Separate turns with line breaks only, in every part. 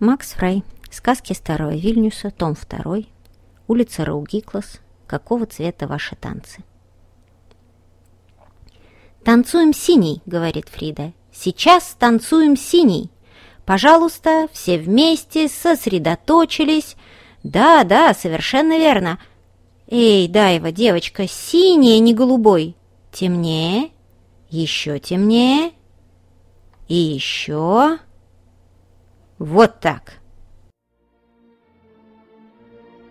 Макс Фрай. Сказки старого Вильнюса, том 2. Улица Раугиклас. Какого цвета ваши танцы? «Танцуем синий», — говорит Фрида. «Сейчас танцуем синий. Пожалуйста, все вместе сосредоточились. Да, да, совершенно верно. Эй, Дайва, девочка, синий, а не голубой. Темнее, еще темнее и еще...» Вот так.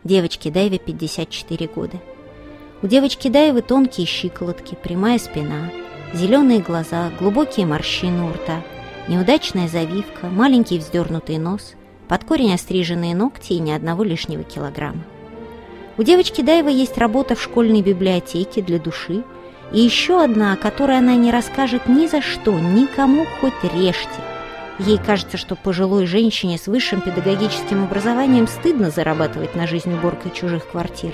Девочке Дайве 54 года. У девочки Дайвы тонкие щиколотки, прямая спина, зеленые глаза, глубокие морщины у рта, неудачная завивка, маленький вздернутый нос, под корень остриженные ногти и ни одного лишнего килограмма. У девочки Дайвы есть работа в школьной библиотеке для души и еще одна, о которой она не расскажет ни за что, никому хоть режьте – Ей кажется, что пожилой женщине с высшим педагогическим образованием стыдно зарабатывать на жизнь уборкой чужих квартир.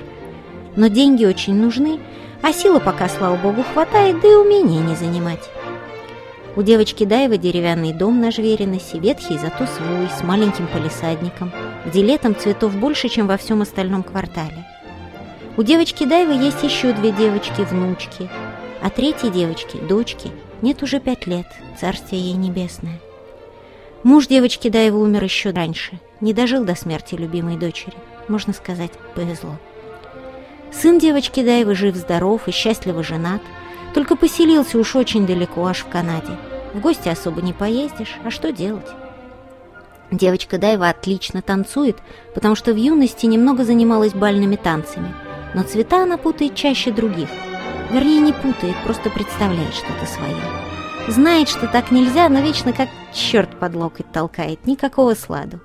Но деньги очень нужны, а силы пока, слава богу, хватает, да и умения не занимать. У девочки Даева деревянный дом на Жвериносе, ветхий, зато свой, с маленьким полисадником, где летом цветов больше, чем во всем остальном квартале. У девочки Даева есть еще две девочки-внучки, а третьей девочки, дочки, нет уже пять лет, царствие ей небесное. Муж девочки Даева умер еще раньше, не дожил до смерти любимой дочери. Можно сказать, повезло. Сын девочки Даевы жив-здоров и счастливо женат, только поселился уж очень далеко, аж в Канаде. В гости особо не поездишь, а что делать? Девочка Дайва отлично танцует, потому что в юности немного занималась бальными танцами, но цвета она путает чаще других. Вернее, не путает, просто представляет что-то свое. Знает, что так нельзя, но вечно как черт под локоть толкает, никакого сладу.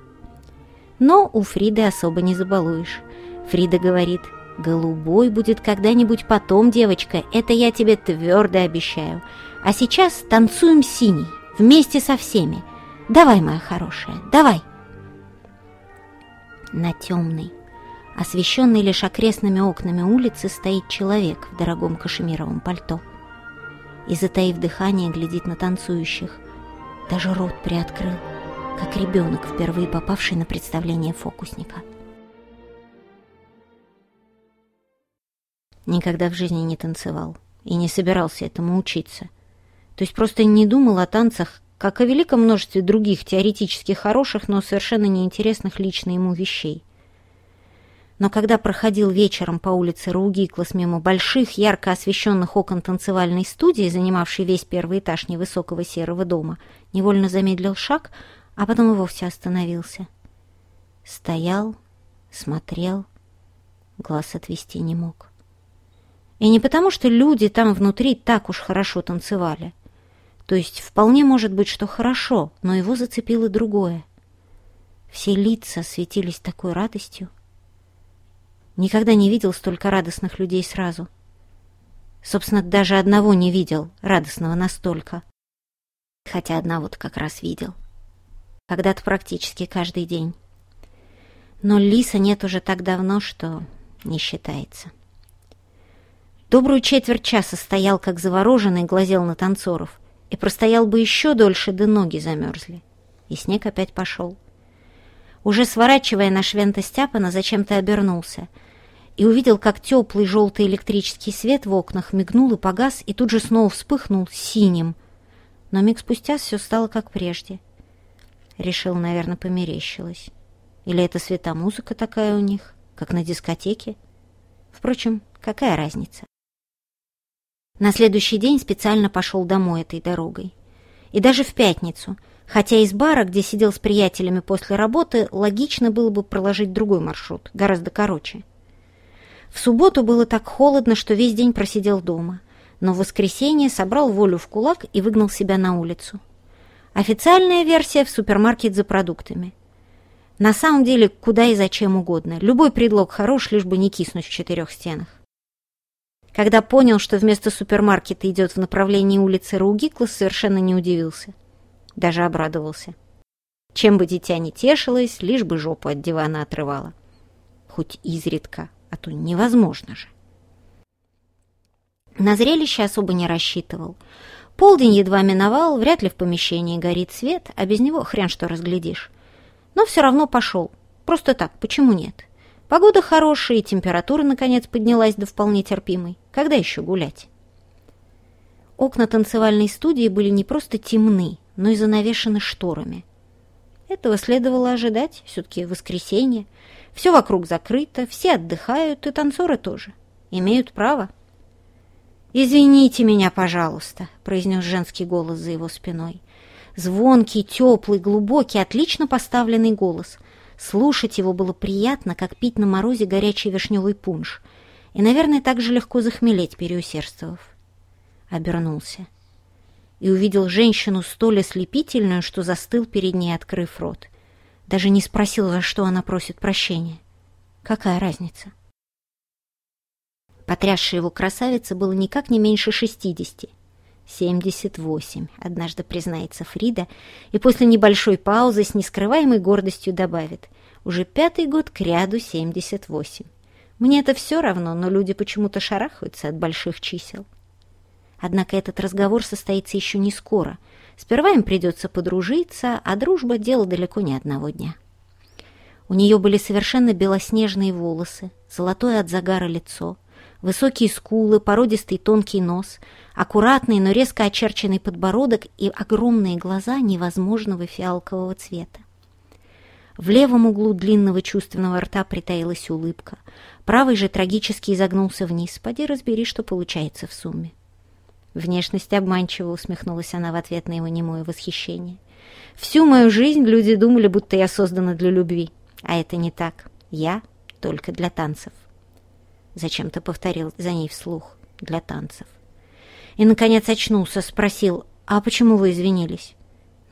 Но у Фриды особо не забалуешь. Фрида говорит, «Голубой будет когда-нибудь потом, девочка, это я тебе твердо обещаю. А сейчас танцуем синий, вместе со всеми. Давай, моя хорошая, давай!» На темной, освещенной лишь окрестными окнами улицы, стоит человек в дорогом кашемировом пальто – и, затаив дыхание, глядит на танцующих. Даже рот приоткрыл, как ребенок, впервые попавший на представление фокусника. Никогда в жизни не танцевал и не собирался этому учиться. То есть просто не думал о танцах, как о великом множестве других теоретически хороших, но совершенно неинтересных лично ему вещей но когда проходил вечером по улице Раугиклас мимо больших, ярко освещенных окон танцевальной студии, занимавшей весь первый этаж невысокого серого дома, невольно замедлил шаг, а потом и вовсе остановился. Стоял, смотрел, глаз отвести не мог. И не потому, что люди там внутри так уж хорошо танцевали. То есть вполне может быть, что хорошо, но его зацепило другое. Все лица светились такой радостью, Никогда не видел столько радостных людей сразу. Собственно, даже одного не видел, радостного настолько. Хотя одного-то как раз видел. Когда-то практически каждый день. Но Лиса нет уже так давно, что не считается. Добрую четверть часа стоял, как завороженный, глазел на танцоров. И простоял бы еще дольше, да ноги замерзли. И снег опять пошел. Уже сворачивая на Швента Стяпана, зачем-то обернулся — и увидел, как теплый желтый электрический свет в окнах мигнул и погас, и тут же снова вспыхнул синим. Но миг спустя все стало как прежде. Решил, наверное, померещилось. Или это светомузыка такая у них, как на дискотеке? Впрочем, какая разница? На следующий день специально пошел домой этой дорогой. И даже в пятницу, хотя из бара, где сидел с приятелями после работы, логично было бы проложить другой маршрут, гораздо короче. В субботу было так холодно, что весь день просидел дома, но в воскресенье собрал волю в кулак и выгнал себя на улицу. Официальная версия в супермаркет за продуктами. На самом деле, куда и зачем угодно. Любой предлог хорош, лишь бы не киснуть в четырех стенах. Когда понял, что вместо супермаркета идет в направлении улицы Раугиклас, совершенно не удивился. Даже обрадовался. Чем бы дитя не тешилось, лишь бы жопу от дивана отрывала. Хоть изредка а то невозможно же. На зрелище особо не рассчитывал. Полдень едва миновал, вряд ли в помещении горит свет, а без него хрен что разглядишь. Но все равно пошел. Просто так, почему нет? Погода хорошая, и температура, наконец, поднялась до вполне терпимой. Когда еще гулять? Окна танцевальной студии были не просто темны, но и занавешены шторами. Этого следовало ожидать, все-таки воскресенье. Все вокруг закрыто, все отдыхают, и танцоры тоже. Имеют право. «Извините меня, пожалуйста», — произнес женский голос за его спиной. Звонкий, теплый, глубокий, отлично поставленный голос. Слушать его было приятно, как пить на морозе горячий вишневый пунш. И, наверное, так же легко захмелеть, переусердствовав. Обернулся. И увидел женщину столь ослепительную, что застыл перед ней, открыв рот. Даже не спросил, за что она просит прощения. Какая разница? Потрясшая его красавица было никак не меньше шестидесяти. «Семьдесят восемь», — однажды признается Фрида, и после небольшой паузы с нескрываемой гордостью добавит. «Уже пятый год к ряду семьдесят восемь. Мне это все равно, но люди почему-то шарахаются от больших чисел». Однако этот разговор состоится еще не скоро. Сперва им придется подружиться, а дружба — дело далеко не одного дня. У нее были совершенно белоснежные волосы, золотое от загара лицо — Высокие скулы, породистый тонкий нос, аккуратный, но резко очерченный подбородок и огромные глаза невозможного фиалкового цвета. В левом углу длинного чувственного рта притаилась улыбка. Правый же трагически изогнулся вниз. Поди разбери, что получается в сумме. Внешность обманчиво усмехнулась она в ответ на его немое восхищение. Всю мою жизнь люди думали, будто я создана для любви. А это не так. Я только для танцев. Зачем-то повторил за ней вслух для танцев. И, наконец, очнулся, спросил, «А почему вы извинились?»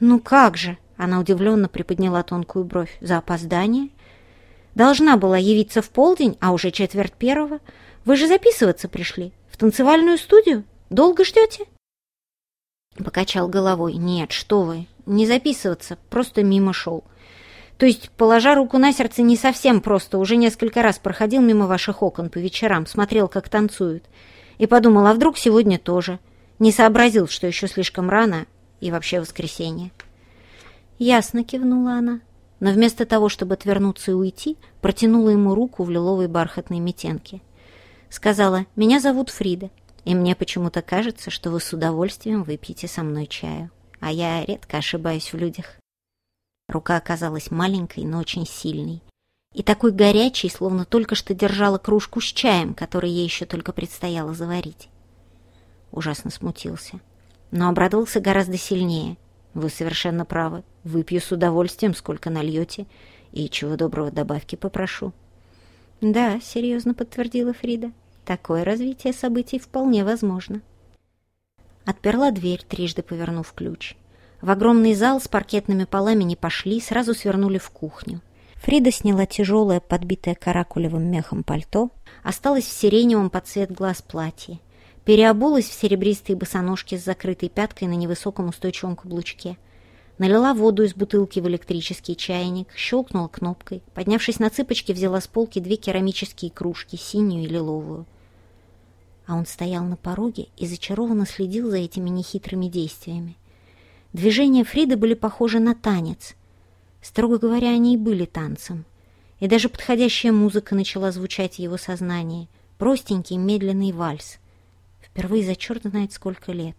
«Ну как же?» Она удивленно приподняла тонкую бровь. «За опоздание?» «Должна была явиться в полдень, а уже четверть первого. Вы же записываться пришли. В танцевальную студию? Долго ждете?» Покачал головой. «Нет, что вы, не записываться, просто мимо шел. То есть, положа руку на сердце, не совсем просто. Уже несколько раз проходил мимо ваших окон по вечерам, смотрел, как танцуют. И подумал, а вдруг сегодня тоже. Не сообразил, что еще слишком рано и вообще воскресенье. Ясно кивнула она. Но вместо того, чтобы отвернуться и уйти, протянула ему руку в лиловой бархатной метенке. Сказала, меня зовут Фрида, и мне почему-то кажется, что вы с удовольствием выпьете со мной чаю. А я редко ошибаюсь в людях. Рука оказалась маленькой, но очень сильной. И такой горячей, словно только что держала кружку с чаем, который ей еще только предстояло заварить. Ужасно смутился. Но обрадовался гораздо сильнее. Вы совершенно правы. Выпью с удовольствием, сколько нальете. И чего доброго добавки попрошу. Да, серьезно подтвердила Фрида. Такое развитие событий вполне возможно. Отперла дверь, трижды повернув ключ. В огромный зал с паркетными полами не пошли, сразу свернули в кухню. Фрида сняла тяжелое, подбитое каракулевым мехом пальто, осталась в сиреневом под цвет глаз платье, переобулась в серебристые босоножки с закрытой пяткой на невысоком устойчивом каблучке, налила воду из бутылки в электрический чайник, щелкнула кнопкой, поднявшись на цыпочки, взяла с полки две керамические кружки, синюю и лиловую. А он стоял на пороге и зачарованно следил за этими нехитрыми действиями. Движения Фриды были похожи на танец. Строго говоря, они и были танцем. И даже подходящая музыка начала звучать в его сознании. Простенький, медленный вальс. Впервые за черт знает сколько лет.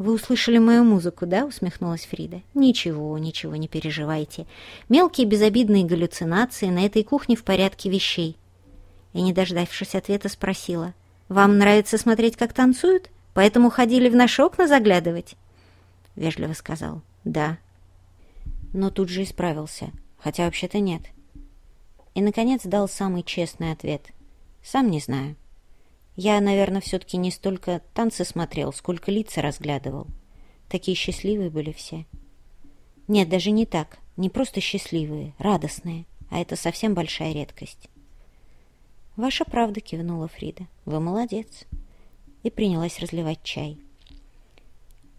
«Вы услышали мою музыку, да?» — усмехнулась Фрида. «Ничего, ничего, не переживайте. Мелкие безобидные галлюцинации на этой кухне в порядке вещей». И, не дождавшись ответа, спросила. «Вам нравится смотреть, как танцуют? Поэтому ходили в наши окна заглядывать?» — вежливо сказал. «Да». Но тут же исправился, хотя вообще-то нет. И, наконец, дал самый честный ответ. «Сам не знаю. Я, наверное, все-таки не столько танцы смотрел, сколько лица разглядывал. Такие счастливые были все». «Нет, даже не так. Не просто счастливые, радостные. А это совсем большая редкость». «Ваша правда», — кивнула Фрида. «Вы молодец». И принялась разливать чай.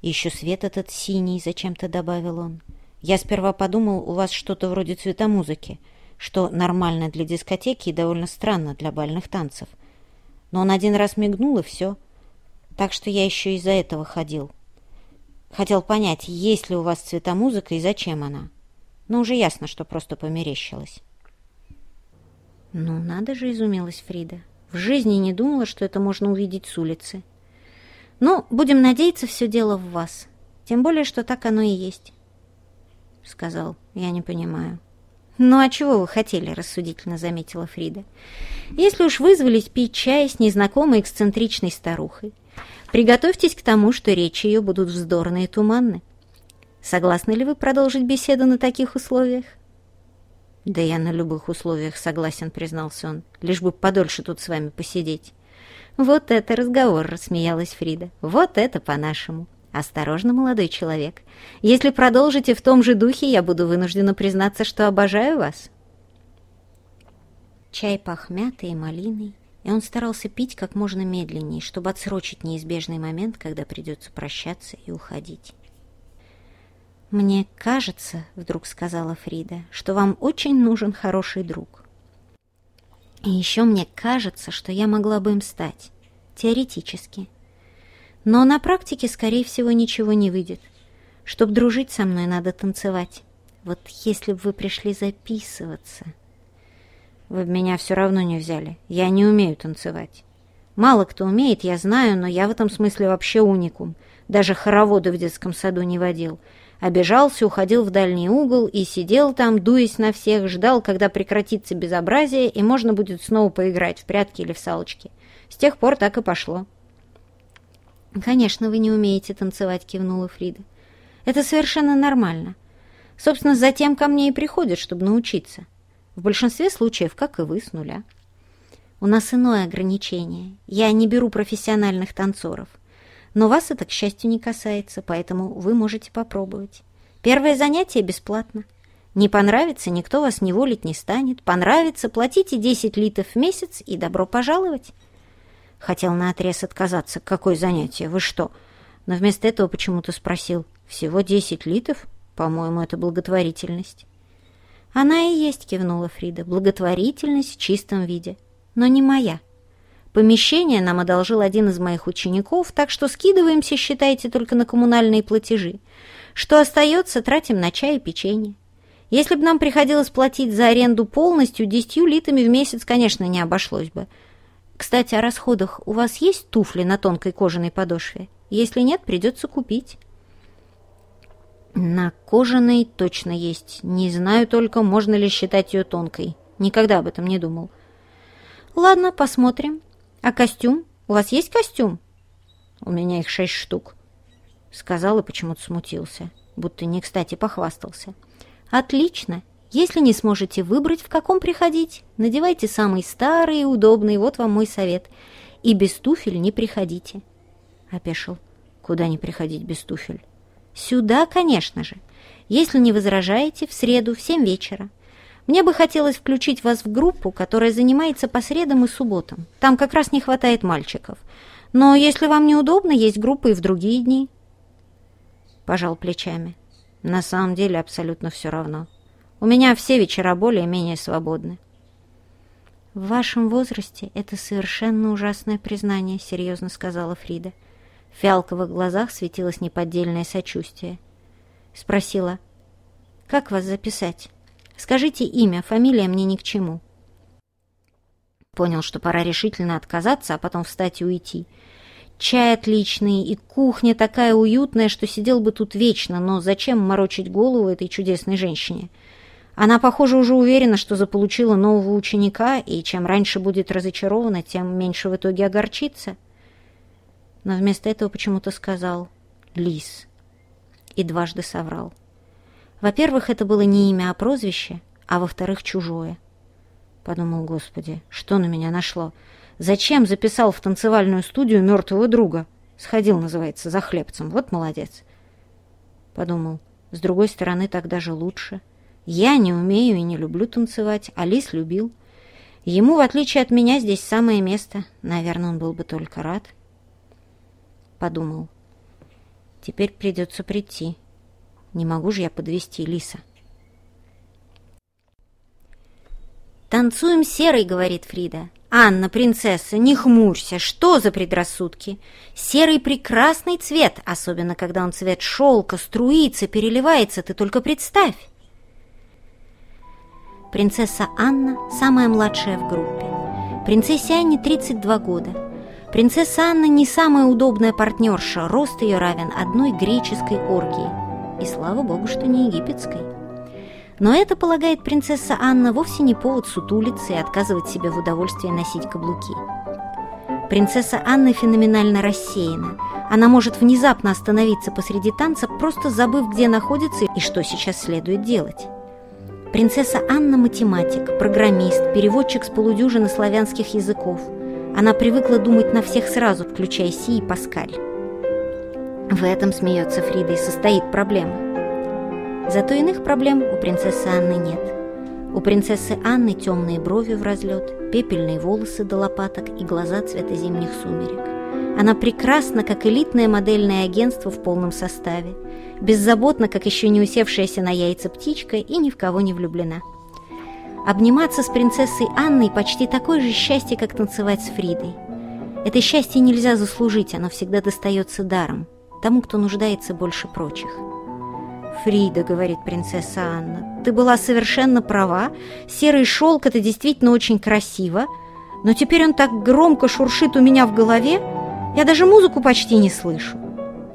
«Еще свет этот синий», — зачем-то добавил он. «Я сперва подумал, у вас что-то вроде цветомузыки, что нормально для дискотеки и довольно странно для бальных танцев. Но он один раз мигнул, и все. Так что я еще из-за этого ходил. Хотел понять, есть ли у вас цветомузыка и зачем она. но уже ясно, что просто померещилось. «Ну, надо же», — изумилась Фрида. «В жизни не думала, что это можно увидеть с улицы. Ну, будем надеяться, все дело в вас. Тем более, что так оно и есть». Сказал, «Я не понимаю». «Ну, а чего вы хотели?» — рассудительно заметила Фрида. «Если уж вызвались пить чай с незнакомой эксцентричной старухой, приготовьтесь к тому, что речи ее будут вздорные и туманны. Согласны ли вы продолжить беседу на таких условиях?» «Да я на любых условиях согласен», — признался он, «лишь бы подольше тут с вами посидеть». «Вот это разговор!» — рассмеялась Фрида. «Вот это по-нашему!» «Осторожно, молодой человек. Если продолжите в том же духе, я буду вынуждена признаться, что обожаю вас». Чай пах мятой и малиной, и он старался пить как можно медленнее, чтобы отсрочить неизбежный момент, когда придется прощаться и уходить. «Мне кажется, — вдруг сказала Фрида, — что вам очень нужен хороший друг. И еще мне кажется, что я могла бы им стать, теоретически. Но на практике, скорее всего, ничего не выйдет. Чтоб дружить со мной, надо танцевать. Вот если бы вы пришли записываться...» «Вы меня все равно не взяли. Я не умею танцевать». Мало кто умеет, я знаю, но я в этом смысле вообще уникум. Даже хороводы в детском саду не водил обижался, уходил в дальний угол и сидел там, дуясь на всех, ждал, когда прекратится безобразие, и можно будет снова поиграть в прятки или в салочки. С тех пор так и пошло. «Конечно, вы не умеете танцевать», — кивнула Фрида. «Это совершенно нормально. Собственно, затем ко мне и приходят, чтобы научиться. В большинстве случаев, как и вы, с нуля. У нас иное ограничение. Я не беру профессиональных танцоров. Но вас это, к счастью, не касается, поэтому вы можете попробовать. Первое занятие бесплатно. Не понравится, никто вас не волить не станет. Понравится, платите 10 литов в месяц и добро пожаловать. Хотел наотрез отказаться. Какое занятие? Вы что? Но вместо этого почему-то спросил. Всего 10 литов? По-моему, это благотворительность. Она и есть, кивнула Фрида. Благотворительность в чистом виде. Но не моя. Помещение нам одолжил один из моих учеников, так что скидываемся, считайте, только на коммунальные платежи. Что остается, тратим на чай и печенье. Если бы нам приходилось платить за аренду полностью, десятью литами в месяц, конечно, не обошлось бы. Кстати, о расходах. У вас есть туфли на тонкой кожаной подошве? Если нет, придется купить. На кожаной точно есть. Не знаю только, можно ли считать ее тонкой. Никогда об этом не думал. Ладно, посмотрим. «А костюм? У вас есть костюм?» «У меня их шесть штук», — сказал и почему-то смутился, будто не кстати похвастался. «Отлично. Если не сможете выбрать, в каком приходить, надевайте самый старый и удобный, вот вам мой совет. И без туфель не приходите». Опешил. «Куда не приходить без туфель?» «Сюда, конечно же. Если не возражаете, в среду в семь вечера. Мне бы хотелось включить вас в группу, которая занимается по средам и субботам. Там как раз не хватает мальчиков. Но если вам неудобно, есть группы и в другие дни. Пожал плечами. На самом деле абсолютно все равно. У меня все вечера более-менее свободны. «В вашем возрасте это совершенно ужасное признание», — серьезно сказала Фрида. В фиалковых глазах светилось неподдельное сочувствие. Спросила, «Как вас записать?» Скажите имя, фамилия мне ни к чему». Понял, что пора решительно отказаться, а потом встать и уйти. Чай отличный, и кухня такая уютная, что сидел бы тут вечно, но зачем морочить голову этой чудесной женщине? Она, похоже, уже уверена, что заполучила нового ученика, и чем раньше будет разочарована, тем меньше в итоге огорчится. Но вместо этого почему-то сказал «Лис» и дважды соврал. Во-первых, это было не имя, а прозвище, а во-вторых, чужое. Подумал, господи, что на меня нашло? Зачем записал в танцевальную студию мертвого друга? Сходил, называется, за хлебцем. Вот молодец. Подумал, с другой стороны, так даже лучше. Я не умею и не люблю танцевать, а Лис любил. Ему, в отличие от меня, здесь самое место. Наверное, он был бы только рад. Подумал, теперь придется прийти. Не могу же я подвести Лиса. «Танцуем серый», — говорит Фрида. «Анна, принцесса, не хмурься, что за предрассудки? Серый прекрасный цвет, особенно когда он цвет шелка, струится, переливается, ты только представь!» Принцесса Анна самая младшая в группе. Принцессе Анне 32 года. Принцесса Анна не самая удобная партнерша, рост ее равен одной греческой оргии. И слава богу, что не египетской. Но это, полагает принцесса Анна, вовсе не повод сутулиться и отказывать себе в удовольствии носить каблуки. Принцесса Анна феноменально рассеяна. Она может внезапно остановиться посреди танца, просто забыв, где находится и что сейчас следует делать. Принцесса Анна – математик, программист, переводчик с полудюжины славянских языков. Она привыкла думать на всех сразу, включая Си и Паскаль. В этом, смеется Фрида, и состоит проблема. Зато иных проблем у принцессы Анны нет. У принцессы Анны темные брови в разлет, пепельные волосы до лопаток и глаза цвета зимних сумерек. Она прекрасна, как элитное модельное агентство в полном составе, беззаботна, как еще не усевшаяся на яйца птичка и ни в кого не влюблена. Обниматься с принцессой Анной почти такое же счастье, как танцевать с Фридой. Это счастье нельзя заслужить, оно всегда достается даром, тому, кто нуждается больше прочих. «Фрида», — говорит принцесса Анна, — «ты была совершенно права. Серый шелк — это действительно очень красиво, но теперь он так громко шуршит у меня в голове, я даже музыку почти не слышу».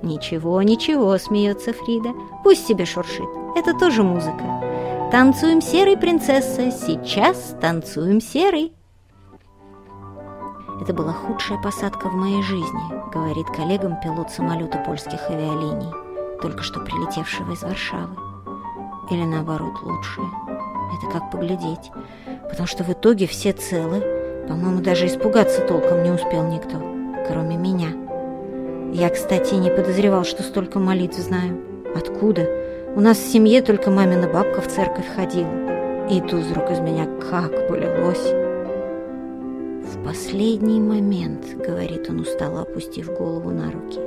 «Ничего, ничего», — смеется Фрида, — «пусть себе шуршит, это тоже музыка. Танцуем серый, принцесса, сейчас танцуем серый». «Это была худшая посадка в моей жизни», — говорит коллегам пилот самолета польских авиалиний только что прилетевшего из Варшавы. Или наоборот лучшее. Это как поглядеть. Потому что в итоге все целы. По-моему, даже испугаться толком не успел никто, кроме меня. Я, кстати, не подозревал, что столько молитв знаю. Откуда? У нас в семье только мамина бабка в церковь ходила. И тут вдруг из меня как полилось. В последний момент, говорит он устало, опустив голову на руки,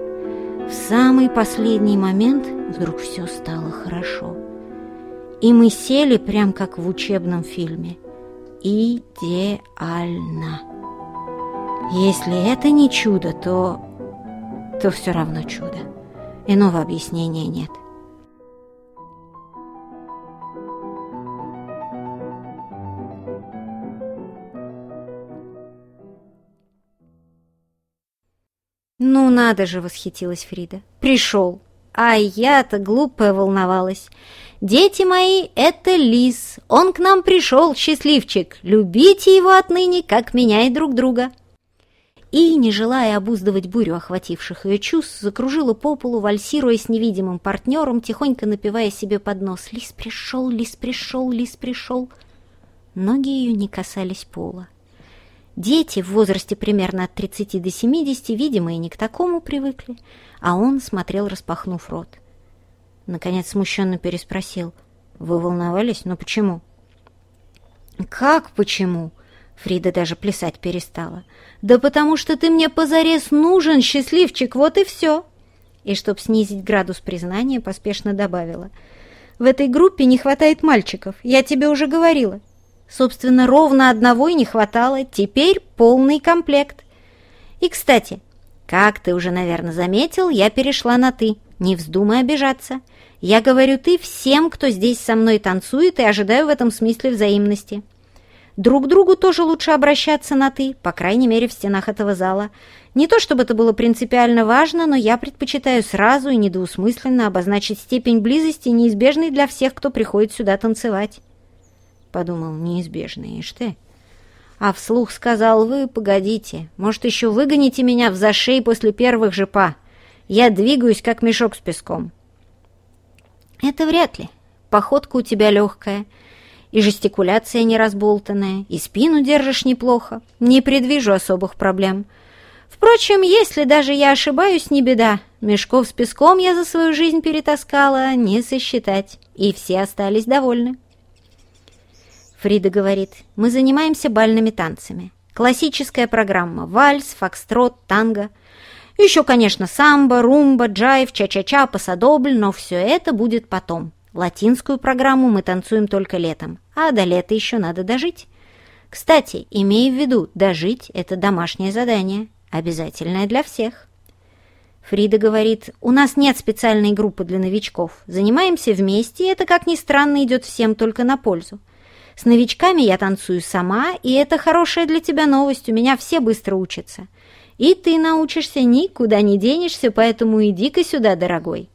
в самый последний момент вдруг все стало хорошо. И мы сели прям как в учебном фильме. Идеально. Если это не чудо, то... то все равно чудо. Иного объяснения нет. «Ну надо же!» — восхитилась Фрида. «Пришел! А я-то глупая волновалась. Дети мои, это лис. Он к нам пришел, счастливчик. Любите его отныне, как меня и друг друга». И, не желая обуздывать бурю охвативших ее чувств, закружила по полу, вальсируя с невидимым партнером, тихонько напивая себе под нос «Лис пришел, лис пришел, лис пришел». Ноги ее не касались пола. Дети в возрасте примерно от 30 до 70, видимо, и не к такому привыкли, а он смотрел, распахнув рот. Наконец смущенно переспросил. «Вы волновались? Но почему?» «Как почему?» Фрида даже плясать перестала. «Да потому что ты мне позарез нужен, счастливчик, вот и все!» И, чтоб снизить градус признания, поспешно добавила. «В этой группе не хватает мальчиков, я тебе уже говорила. Собственно, ровно одного и не хватало, теперь полный комплект. И, кстати, как ты уже, наверное, заметил, я перешла на «ты». Не вздумай обижаться. Я говорю «ты» всем, кто здесь со мной танцует, и ожидаю в этом смысле взаимности. Друг другу тоже лучше обращаться на «ты», по крайней мере, в стенах этого зала. Не то чтобы это было принципиально важно, но я предпочитаю сразу и недоусмысленно обозначить степень близости, неизбежной для всех, кто приходит сюда танцевать. Подумал, неизбежно, ишь ты. А вслух сказал, вы погодите, может, еще выгоните меня в зашей после первых же па. Я двигаюсь, как мешок с песком. Это вряд ли. Походка у тебя легкая, и жестикуляция не разболтанная, и спину держишь неплохо. Не предвижу особых проблем. Впрочем, если даже я ошибаюсь, не беда. Мешков с песком я за свою жизнь перетаскала, не сосчитать. И все остались довольны. Фрида говорит, мы занимаемся бальными танцами. Классическая программа – вальс, фокстрот, танго. Еще, конечно, самбо, румба, джайв, ча-ча-ча, пасадобль, но все это будет потом. Латинскую программу мы танцуем только летом, а до лета еще надо дожить. Кстати, имей в виду, дожить – это домашнее задание, обязательное для всех. Фрида говорит, у нас нет специальной группы для новичков. Занимаемся вместе, и это, как ни странно, идет всем только на пользу. С новичками я танцую сама, и это хорошая для тебя новость, у меня все быстро учатся. И ты научишься, никуда не денешься, поэтому иди-ка сюда, дорогой».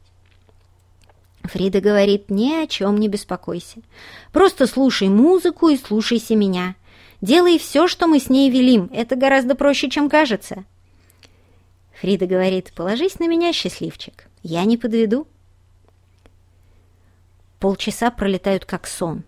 Фрида говорит, ни о чем не беспокойся. Просто слушай музыку и слушайся меня. Делай все, что мы с ней велим. Это гораздо проще, чем кажется. Фрида говорит, положись на меня, счастливчик. Я не подведу. Полчаса пролетают как сон.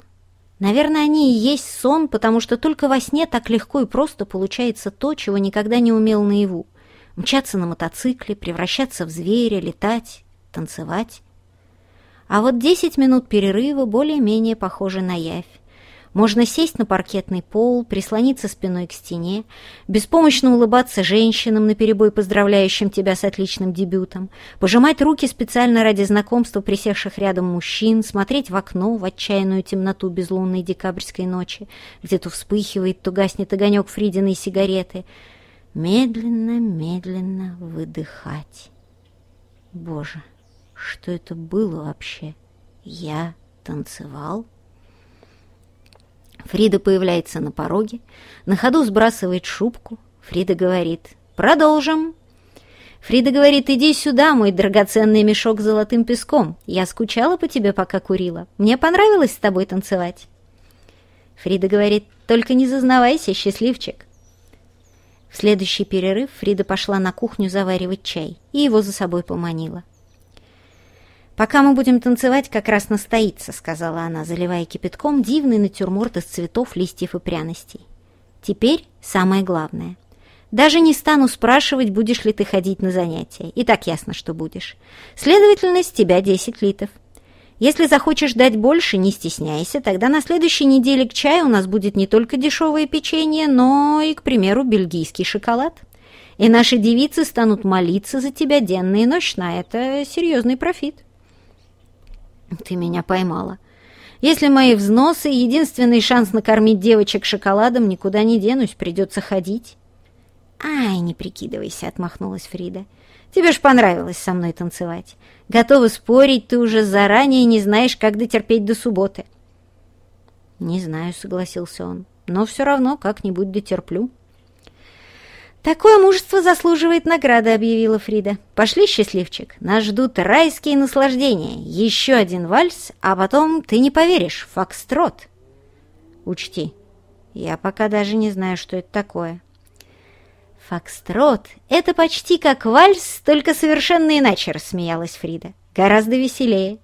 Наверное, они и есть сон, потому что только во сне так легко и просто получается то, чего никогда не умел наяву. Мчаться на мотоцикле, превращаться в зверя, летать, танцевать. А вот 10 минут перерыва более-менее похожи на явь. Можно сесть на паркетный пол, прислониться спиной к стене, беспомощно улыбаться женщинам, наперебой поздравляющим тебя с отличным дебютом, пожимать руки специально ради знакомства присевших рядом мужчин, смотреть в окно в отчаянную темноту безлунной декабрьской ночи, где то вспыхивает, то гаснет огонек Фридиной сигареты. Медленно, медленно выдыхать. Боже, что это было вообще? Я танцевал? Фрида появляется на пороге, на ходу сбрасывает шубку. Фрида говорит «Продолжим». Фрида говорит «Иди сюда, мой драгоценный мешок с золотым песком. Я скучала по тебе, пока курила. Мне понравилось с тобой танцевать». Фрида говорит «Только не зазнавайся, счастливчик». В следующий перерыв Фрида пошла на кухню заваривать чай и его за собой поманила. «Пока мы будем танцевать, как раз настоится», — сказала она, заливая кипятком дивный натюрморт из цветов, листьев и пряностей. «Теперь самое главное. Даже не стану спрашивать, будешь ли ты ходить на занятия. И так ясно, что будешь. Следовательно, с тебя 10 литов. Если захочешь дать больше, не стесняйся, тогда на следующей неделе к чаю у нас будет не только дешевое печенье, но и, к примеру, бельгийский шоколад. И наши девицы станут молиться за тебя денно и ночно. Это серьезный профит». Ты меня поймала. Если мои взносы — единственный шанс накормить девочек шоколадом, никуда не денусь, придется ходить. «Ай, не прикидывайся», — отмахнулась Фрида. «Тебе ж понравилось со мной танцевать. Готова спорить, ты уже заранее не знаешь, как дотерпеть до субботы». «Не знаю», — согласился он, — «но все равно как-нибудь дотерплю». «Такое мужество заслуживает награды», — объявила Фрида. «Пошли, счастливчик, нас ждут райские наслаждения, еще один вальс, а потом, ты не поверишь, фокстрот». «Учти, я пока даже не знаю, что это такое». «Фокстрот — это почти как вальс, только совершенно иначе», — рассмеялась Фрида. «Гораздо веселее.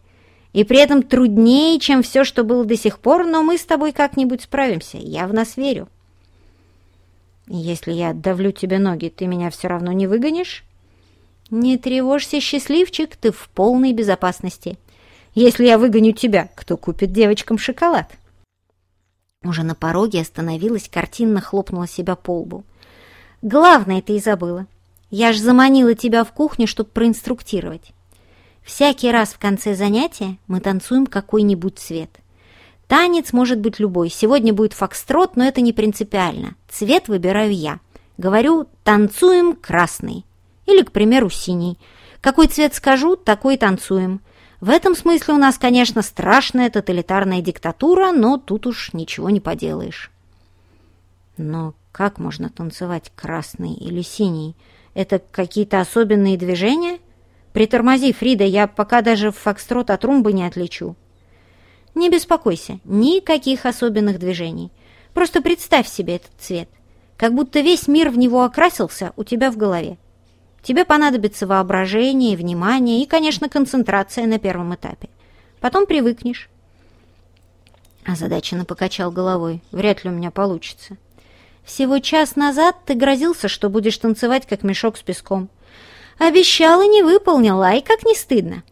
И при этом труднее, чем все, что было до сих пор, но мы с тобой как-нибудь справимся, я в нас верю». Если я отдавлю тебе ноги, ты меня все равно не выгонишь? Не тревожься, счастливчик, ты в полной безопасности. Если я выгоню тебя, кто купит девочкам шоколад? Уже на пороге остановилась, картинно хлопнула себя по лбу. Главное ты и забыла. Я ж заманила тебя в кухню, чтобы проинструктировать. Всякий раз в конце занятия мы танцуем какой-нибудь цвет. Танец может быть любой. Сегодня будет фокстрот, но это не принципиально. Цвет выбираю я. Говорю, танцуем красный. Или, к примеру, синий. Какой цвет скажу, такой танцуем. В этом смысле у нас, конечно, страшная тоталитарная диктатура, но тут уж ничего не поделаешь. Но как можно танцевать красный или синий? Это какие-то особенные движения? Притормози, Фрида, я пока даже фокстрот от румбы не отличу. Не беспокойся, никаких особенных движений. Просто представь себе этот цвет, как будто весь мир в него окрасился у тебя в голове. Тебе понадобится воображение, внимание и, конечно, концентрация на первом этапе. Потом привыкнешь. Озадаченно покачал головой. Вряд ли у меня получится. Всего час назад ты грозился, что будешь танцевать, как мешок с песком. Обещал и не выполнил, ай, как не стыдно.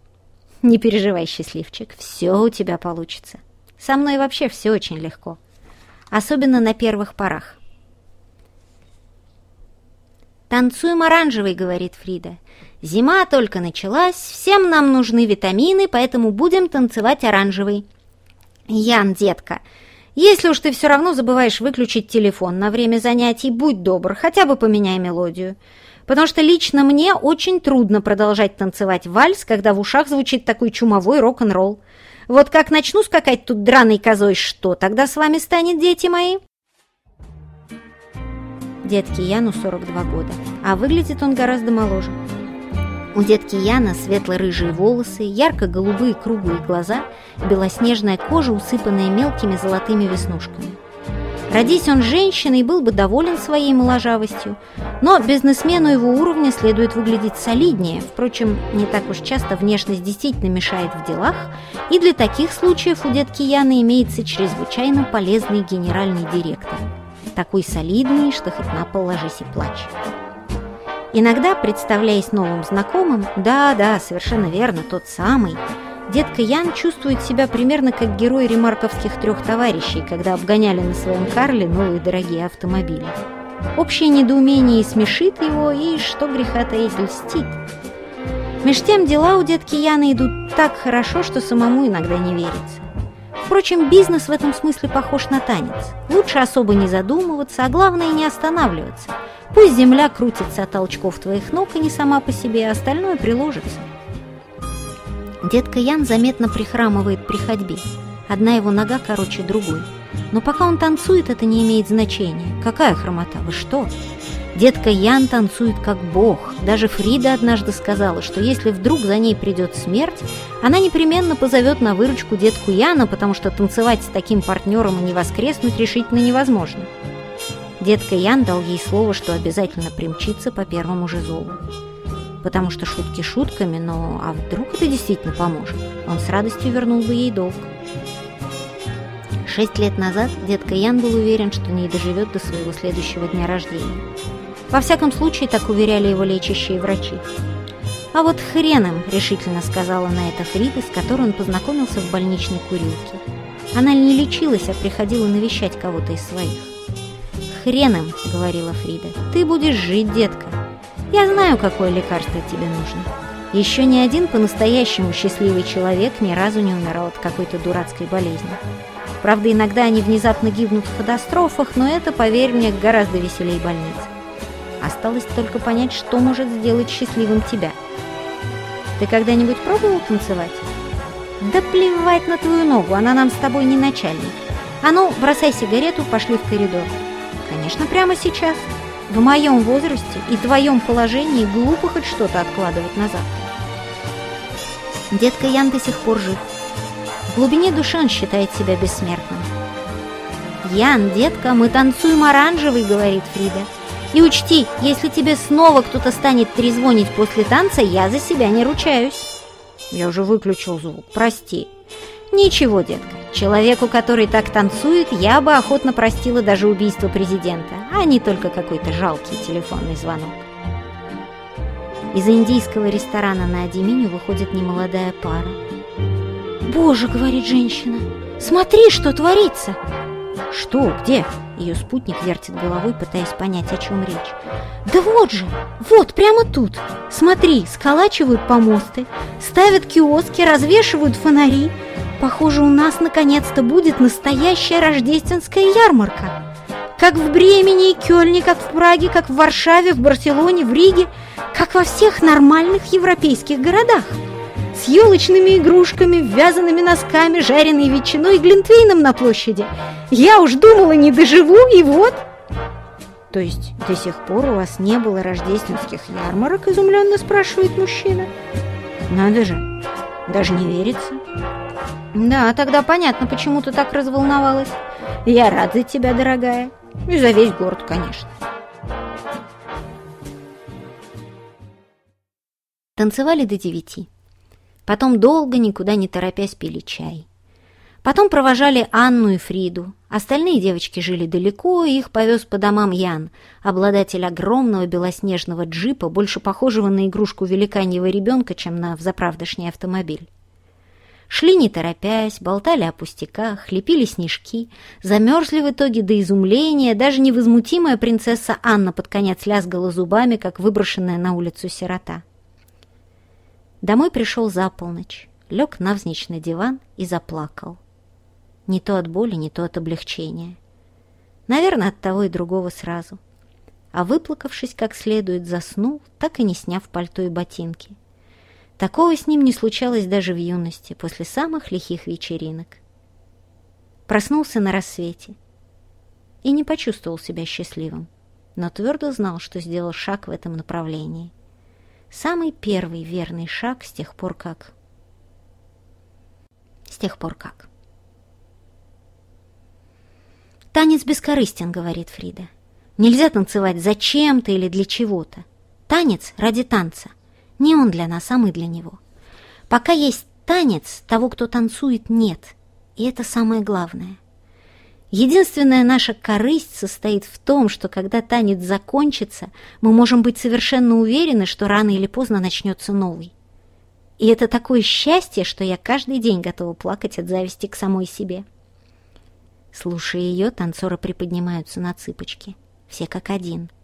Не переживай, счастливчик, все у тебя получится. Со мной вообще все очень легко. Особенно на первых порах. «Танцуем оранжевый», — говорит Фрида. «Зима только началась, всем нам нужны витамины, поэтому будем танцевать оранжевый». «Ян, детка, если уж ты все равно забываешь выключить телефон на время занятий, будь добр, хотя бы поменяй мелодию. Потому что лично мне очень трудно продолжать танцевать вальс, когда в ушах звучит такой чумовой рок-н-ролл. Вот как начну скакать тут драной козой, что тогда с вами станет, дети мои?» Детке Яну 42 года, а выглядит он гораздо моложе. У детки Яна светло-рыжие волосы, ярко-голубые круглые глаза, белоснежная кожа, усыпанная мелкими золотыми веснушками. Родись он женщиной, был бы доволен своей моложавостью, но бизнесмену его уровня следует выглядеть солиднее. Впрочем, не так уж часто внешность действительно мешает в делах, и для таких случаев у детки Яны имеется чрезвычайно полезный генеральный директор. Такой солидный, что хоть на пол ложись и плачь. Иногда, представляясь новым знакомым, да-да, совершенно верно, тот самый, Детка Ян чувствует себя примерно как герой ремарковских трех товарищей, когда обгоняли на своем Карле новые дорогие автомобили. Общее недоумение смешит его, и, что греха таить, льстит. Меж тем дела у детки Яны идут так хорошо, что самому иногда не верится. Впрочем, бизнес в этом смысле похож на танец. Лучше особо не задумываться, а главное не останавливаться. Пусть земля крутится от толчков твоих ног и не сама по себе, а остальное приложится. Детка Ян заметно прихрамывает при ходьбе. Одна его нога короче другой. Но пока он танцует, это не имеет значения. Какая хромота? Вы что? Детка Ян танцует как бог. Даже Фрида однажды сказала, что если вдруг за ней придет смерть, она непременно позовет на выручку детку Яна, потому что танцевать с таким партнером и не воскреснуть решительно невозможно. Детка Ян дал ей слово, что обязательно примчится по первому же зову потому что шутки шутками, но а вдруг это действительно поможет? Он с радостью вернул бы ей долг. Шесть лет назад детка Ян был уверен, что не доживет до своего следующего дня рождения. Во всяком случае, так уверяли его лечащие врачи. «А вот хрен им!» – решительно сказала на это Фрида, с которой он познакомился в больничной курилке. Она не лечилась, а приходила навещать кого-то из своих. «Хрен им!» – говорила Фрида. «Ты будешь жить, детка!» Я знаю, какое лекарство тебе нужно. Еще ни один по-настоящему счастливый человек ни разу не умирал от какой-то дурацкой болезни. Правда, иногда они внезапно гибнут в катастрофах, но это, поверь мне, гораздо веселее больниц. Осталось только понять, что может сделать счастливым тебя. Ты когда-нибудь пробовал танцевать? Да плевать на твою ногу, она нам с тобой не начальник. А ну, бросай сигарету, пошли в коридор. Конечно, прямо сейчас. В моем возрасте и твоем положении глупо хоть что-то откладывать назад. Детка Ян до сих пор жив. В глубине души он считает себя бессмертным. «Ян, детка, мы танцуем оранжевый», — говорит Фрида. «И учти, если тебе снова кто-то станет трезвонить после танца, я за себя не ручаюсь». «Я уже выключил звук, прости». «Ничего, детка, человеку, который так танцует, я бы охотно простила даже убийство президента, а не только какой-то жалкий телефонный звонок». Из индийского ресторана на Адимине выходит немолодая пара. «Боже!» — говорит женщина. «Смотри, что творится!» «Что? Где?» Ее спутник вертит головой, пытаясь понять, о чем речь. «Да вот же! Вот, прямо тут! Смотри, сколачивают помосты, ставят киоски, развешивают фонари, Похоже, у нас наконец-то будет настоящая рождественская ярмарка. Как в Бремени и Кёльне, как в Праге, как в Варшаве, в Барселоне, в Риге, как во всех нормальных европейских городах. С елочными игрушками, вязаными носками, жареной ветчиной и глинтвейном на площади. Я уж думала, не доживу, и вот... То есть до сих пор у вас не было рождественских ярмарок, изумленно спрашивает мужчина. Надо же, даже не верится. Да, тогда понятно, почему ты так разволновалась. Я рад за тебя, дорогая. И за весь город, конечно. Танцевали до девяти. Потом долго, никуда не торопясь, пили чай. Потом провожали Анну и Фриду. Остальные девочки жили далеко, и их повез по домам Ян, обладатель огромного белоснежного джипа, больше похожего на игрушку великаньего ребенка, чем на взаправдошний автомобиль. Шли не торопясь, болтали о пустяках, лепили снежки, замерзли в итоге до изумления, даже невозмутимая принцесса Анна под конец лязгала зубами, как выброшенная на улицу сирота. Домой пришел за полночь, лег навзничь на диван и заплакал. Не то от боли, не то от облегчения. Наверное, от того и другого сразу. а выплакавшись как следует, заснул, так и не сняв пальто и ботинки. Такого с ним не случалось даже в юности, после самых лихих вечеринок. Проснулся на рассвете и не почувствовал себя счастливым, но твердо знал, что сделал шаг в этом направлении. Самый первый верный шаг с тех пор как... С тех пор как... «Танец бескорыстен», — говорит Фрида. «Нельзя танцевать зачем-то или для чего-то. Танец ради танца. Не он для нас, а мы для него. Пока есть танец, того, кто танцует, нет. И это самое главное. Единственная наша корысть состоит в том, что когда танец закончится, мы можем быть совершенно уверены, что рано или поздно начнется новый. И это такое счастье, что я каждый день готова плакать от зависти к самой себе. Слушая ее, танцоры приподнимаются на цыпочки. Все как один —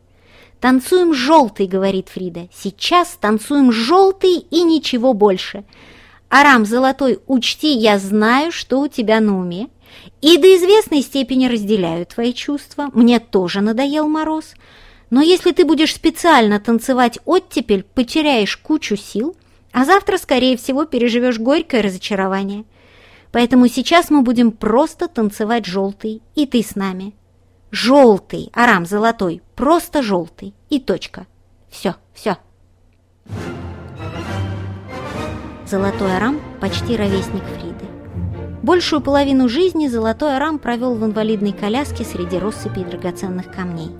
«Танцуем желтый», — говорит Фрида. «Сейчас танцуем желтый и ничего больше. Арам золотой, учти, я знаю, что у тебя на уме. И до известной степени разделяю твои чувства. Мне тоже надоел мороз. Но если ты будешь специально танцевать оттепель, потеряешь кучу сил, а завтра, скорее всего, переживешь горькое разочарование. Поэтому сейчас мы будем просто танцевать желтый, и ты с нами». Желтый, арам золотой, просто желтый. И точка. Все, все. Золотой арам почти ровесник Фриды. Большую половину жизни Золотой Арам провел в инвалидной коляске среди россыпей драгоценных камней.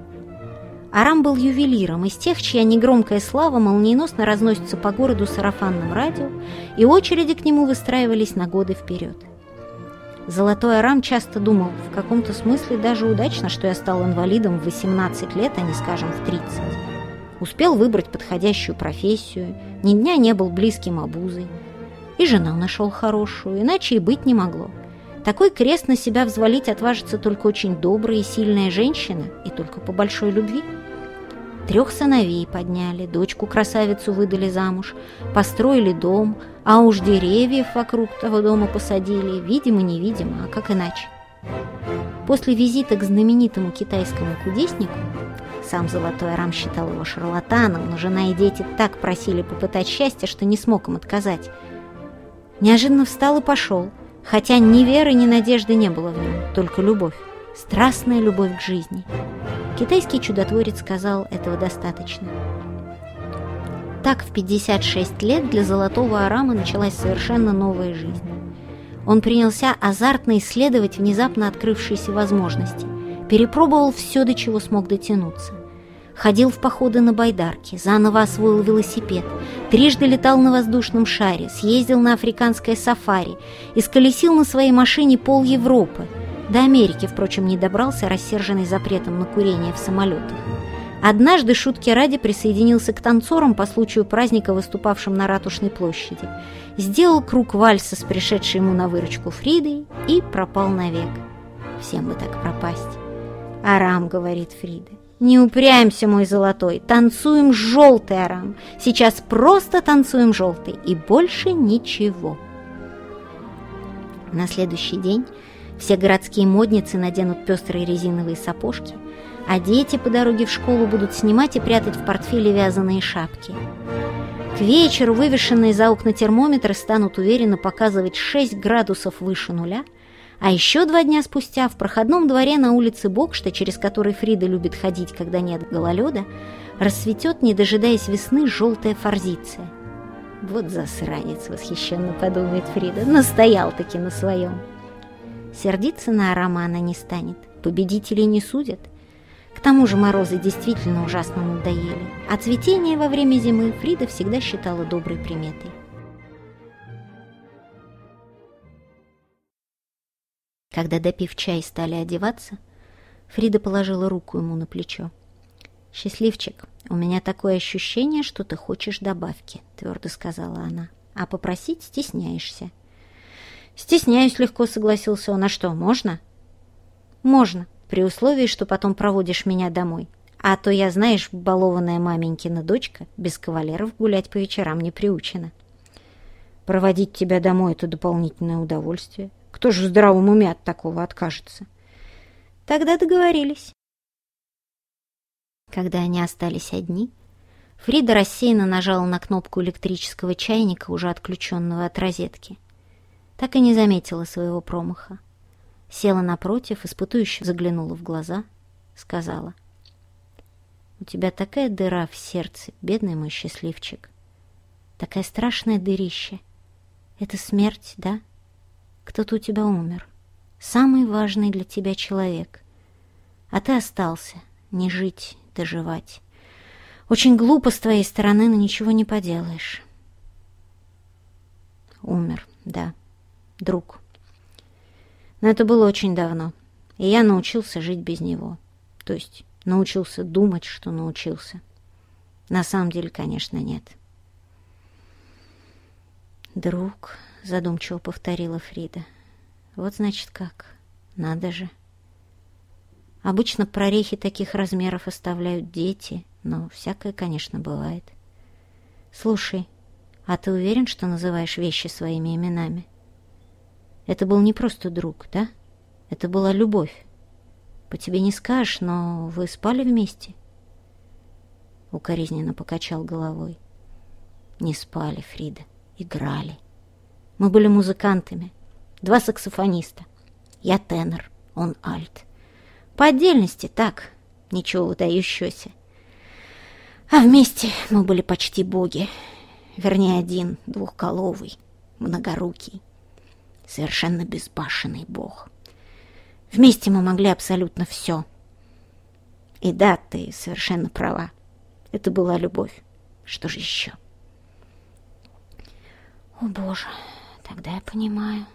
Арам был ювелиром из тех, чья негромкая слава молниеносно разносится по городу сарафанным радио, и очереди к нему выстраивались на годы вперед. Золотой Арам часто думал, в каком-то смысле даже удачно, что я стал инвалидом в 18 лет, а не, скажем, в 30. Успел выбрать подходящую профессию, ни дня не был близким обузой. И жену нашел хорошую, иначе и быть не могло. Такой крест на себя взвалить отважится только очень добрая и сильная женщина, и только по большой любви. Трех сыновей подняли, дочку-красавицу выдали замуж, построили дом, а уж деревьев вокруг того дома посадили, видимо-невидимо, а как иначе. После визита к знаменитому китайскому кудеснику, сам Золотой Арам считал его шарлатаном, но жена и дети так просили попытать счастье, что не смог им отказать. Неожиданно встал и пошел, хотя ни веры, ни надежды не было в нем, только любовь, страстная любовь к жизни. Китайский чудотворец сказал, этого достаточно. Так в 56 лет для Золотого Арама началась совершенно новая жизнь. Он принялся азартно исследовать внезапно открывшиеся возможности, перепробовал все, до чего смог дотянуться. Ходил в походы на байдарке, заново освоил велосипед, трижды летал на воздушном шаре, съездил на африканское сафари, исколесил на своей машине пол Европы – до Америки, впрочем, не добрался, рассерженный запретом на курение в самолетах. Однажды, шутки ради, присоединился к танцорам по случаю праздника, выступавшим на Ратушной площади. Сделал круг вальса с пришедшей ему на выручку Фридой и пропал навек. Всем бы так пропасть. «Арам», — говорит Фрида, — «не упрямься, мой золотой, танцуем желтый, Арам. Сейчас просто танцуем желтый, и больше ничего». На следующий день все городские модницы наденут пестрые резиновые сапожки, а дети по дороге в школу будут снимать и прятать в портфеле вязаные шапки. К вечеру вывешенные за окна термометры станут уверенно показывать 6 градусов выше нуля, а еще два дня спустя в проходном дворе на улице Бокшта, через который Фрида любит ходить, когда нет гололеда, расцветет, не дожидаясь весны, желтая форзиция. Вот засранец, восхищенно подумает Фрида, настоял-таки на своем. Сердиться на Арама она не станет, победителей не судят. К тому же морозы действительно ужасно надоели, а цветение во время зимы Фрида всегда считала доброй приметой. Когда, допив чай, стали одеваться, Фрида положила руку ему на плечо. «Счастливчик, у меня такое ощущение, что ты хочешь добавки», — твердо сказала она. «А попросить стесняешься. «Стесняюсь легко», — согласился он. «А что, можно?» «Можно, при условии, что потом проводишь меня домой. А то я, знаешь, балованная маменькина дочка, без кавалеров гулять по вечерам не приучена». «Проводить тебя домой — это дополнительное удовольствие. Кто же в здравом уме от такого откажется?» «Тогда договорились». Когда они остались одни, Фрида рассеянно нажала на кнопку электрического чайника, уже отключенного от розетки. Так и не заметила своего промаха. Села напротив, испытующе заглянула в глаза, сказала. «У тебя такая дыра в сердце, бедный мой счастливчик. Такая страшная дырища. Это смерть, да? Кто-то у тебя умер. Самый важный для тебя человек. А ты остался. Не жить, доживать. Очень глупо с твоей стороны, но ничего не поделаешь. Умер, да, друг. Но это было очень давно, и я научился жить без него. То есть научился думать, что научился. На самом деле, конечно, нет. «Друг», — задумчиво повторила Фрида. «Вот значит как. Надо же». Обычно прорехи таких размеров оставляют дети, но всякое, конечно, бывает. Слушай, а ты уверен, что называешь вещи своими именами? Это был не просто друг, да? Это была любовь. По тебе не скажешь, но вы спали вместе? Укоризненно покачал головой. Не спали, Фрида, играли. Мы были музыкантами, два саксофониста. Я тенор, он альт. По отдельности так, ничего выдающегося. А вместе мы были почти боги. Вернее, один двухголовый, многорукий, совершенно безбашенный бог. Вместе мы могли абсолютно все. И да, ты совершенно права. Это была любовь. Что же еще? О, Боже, тогда я понимаю.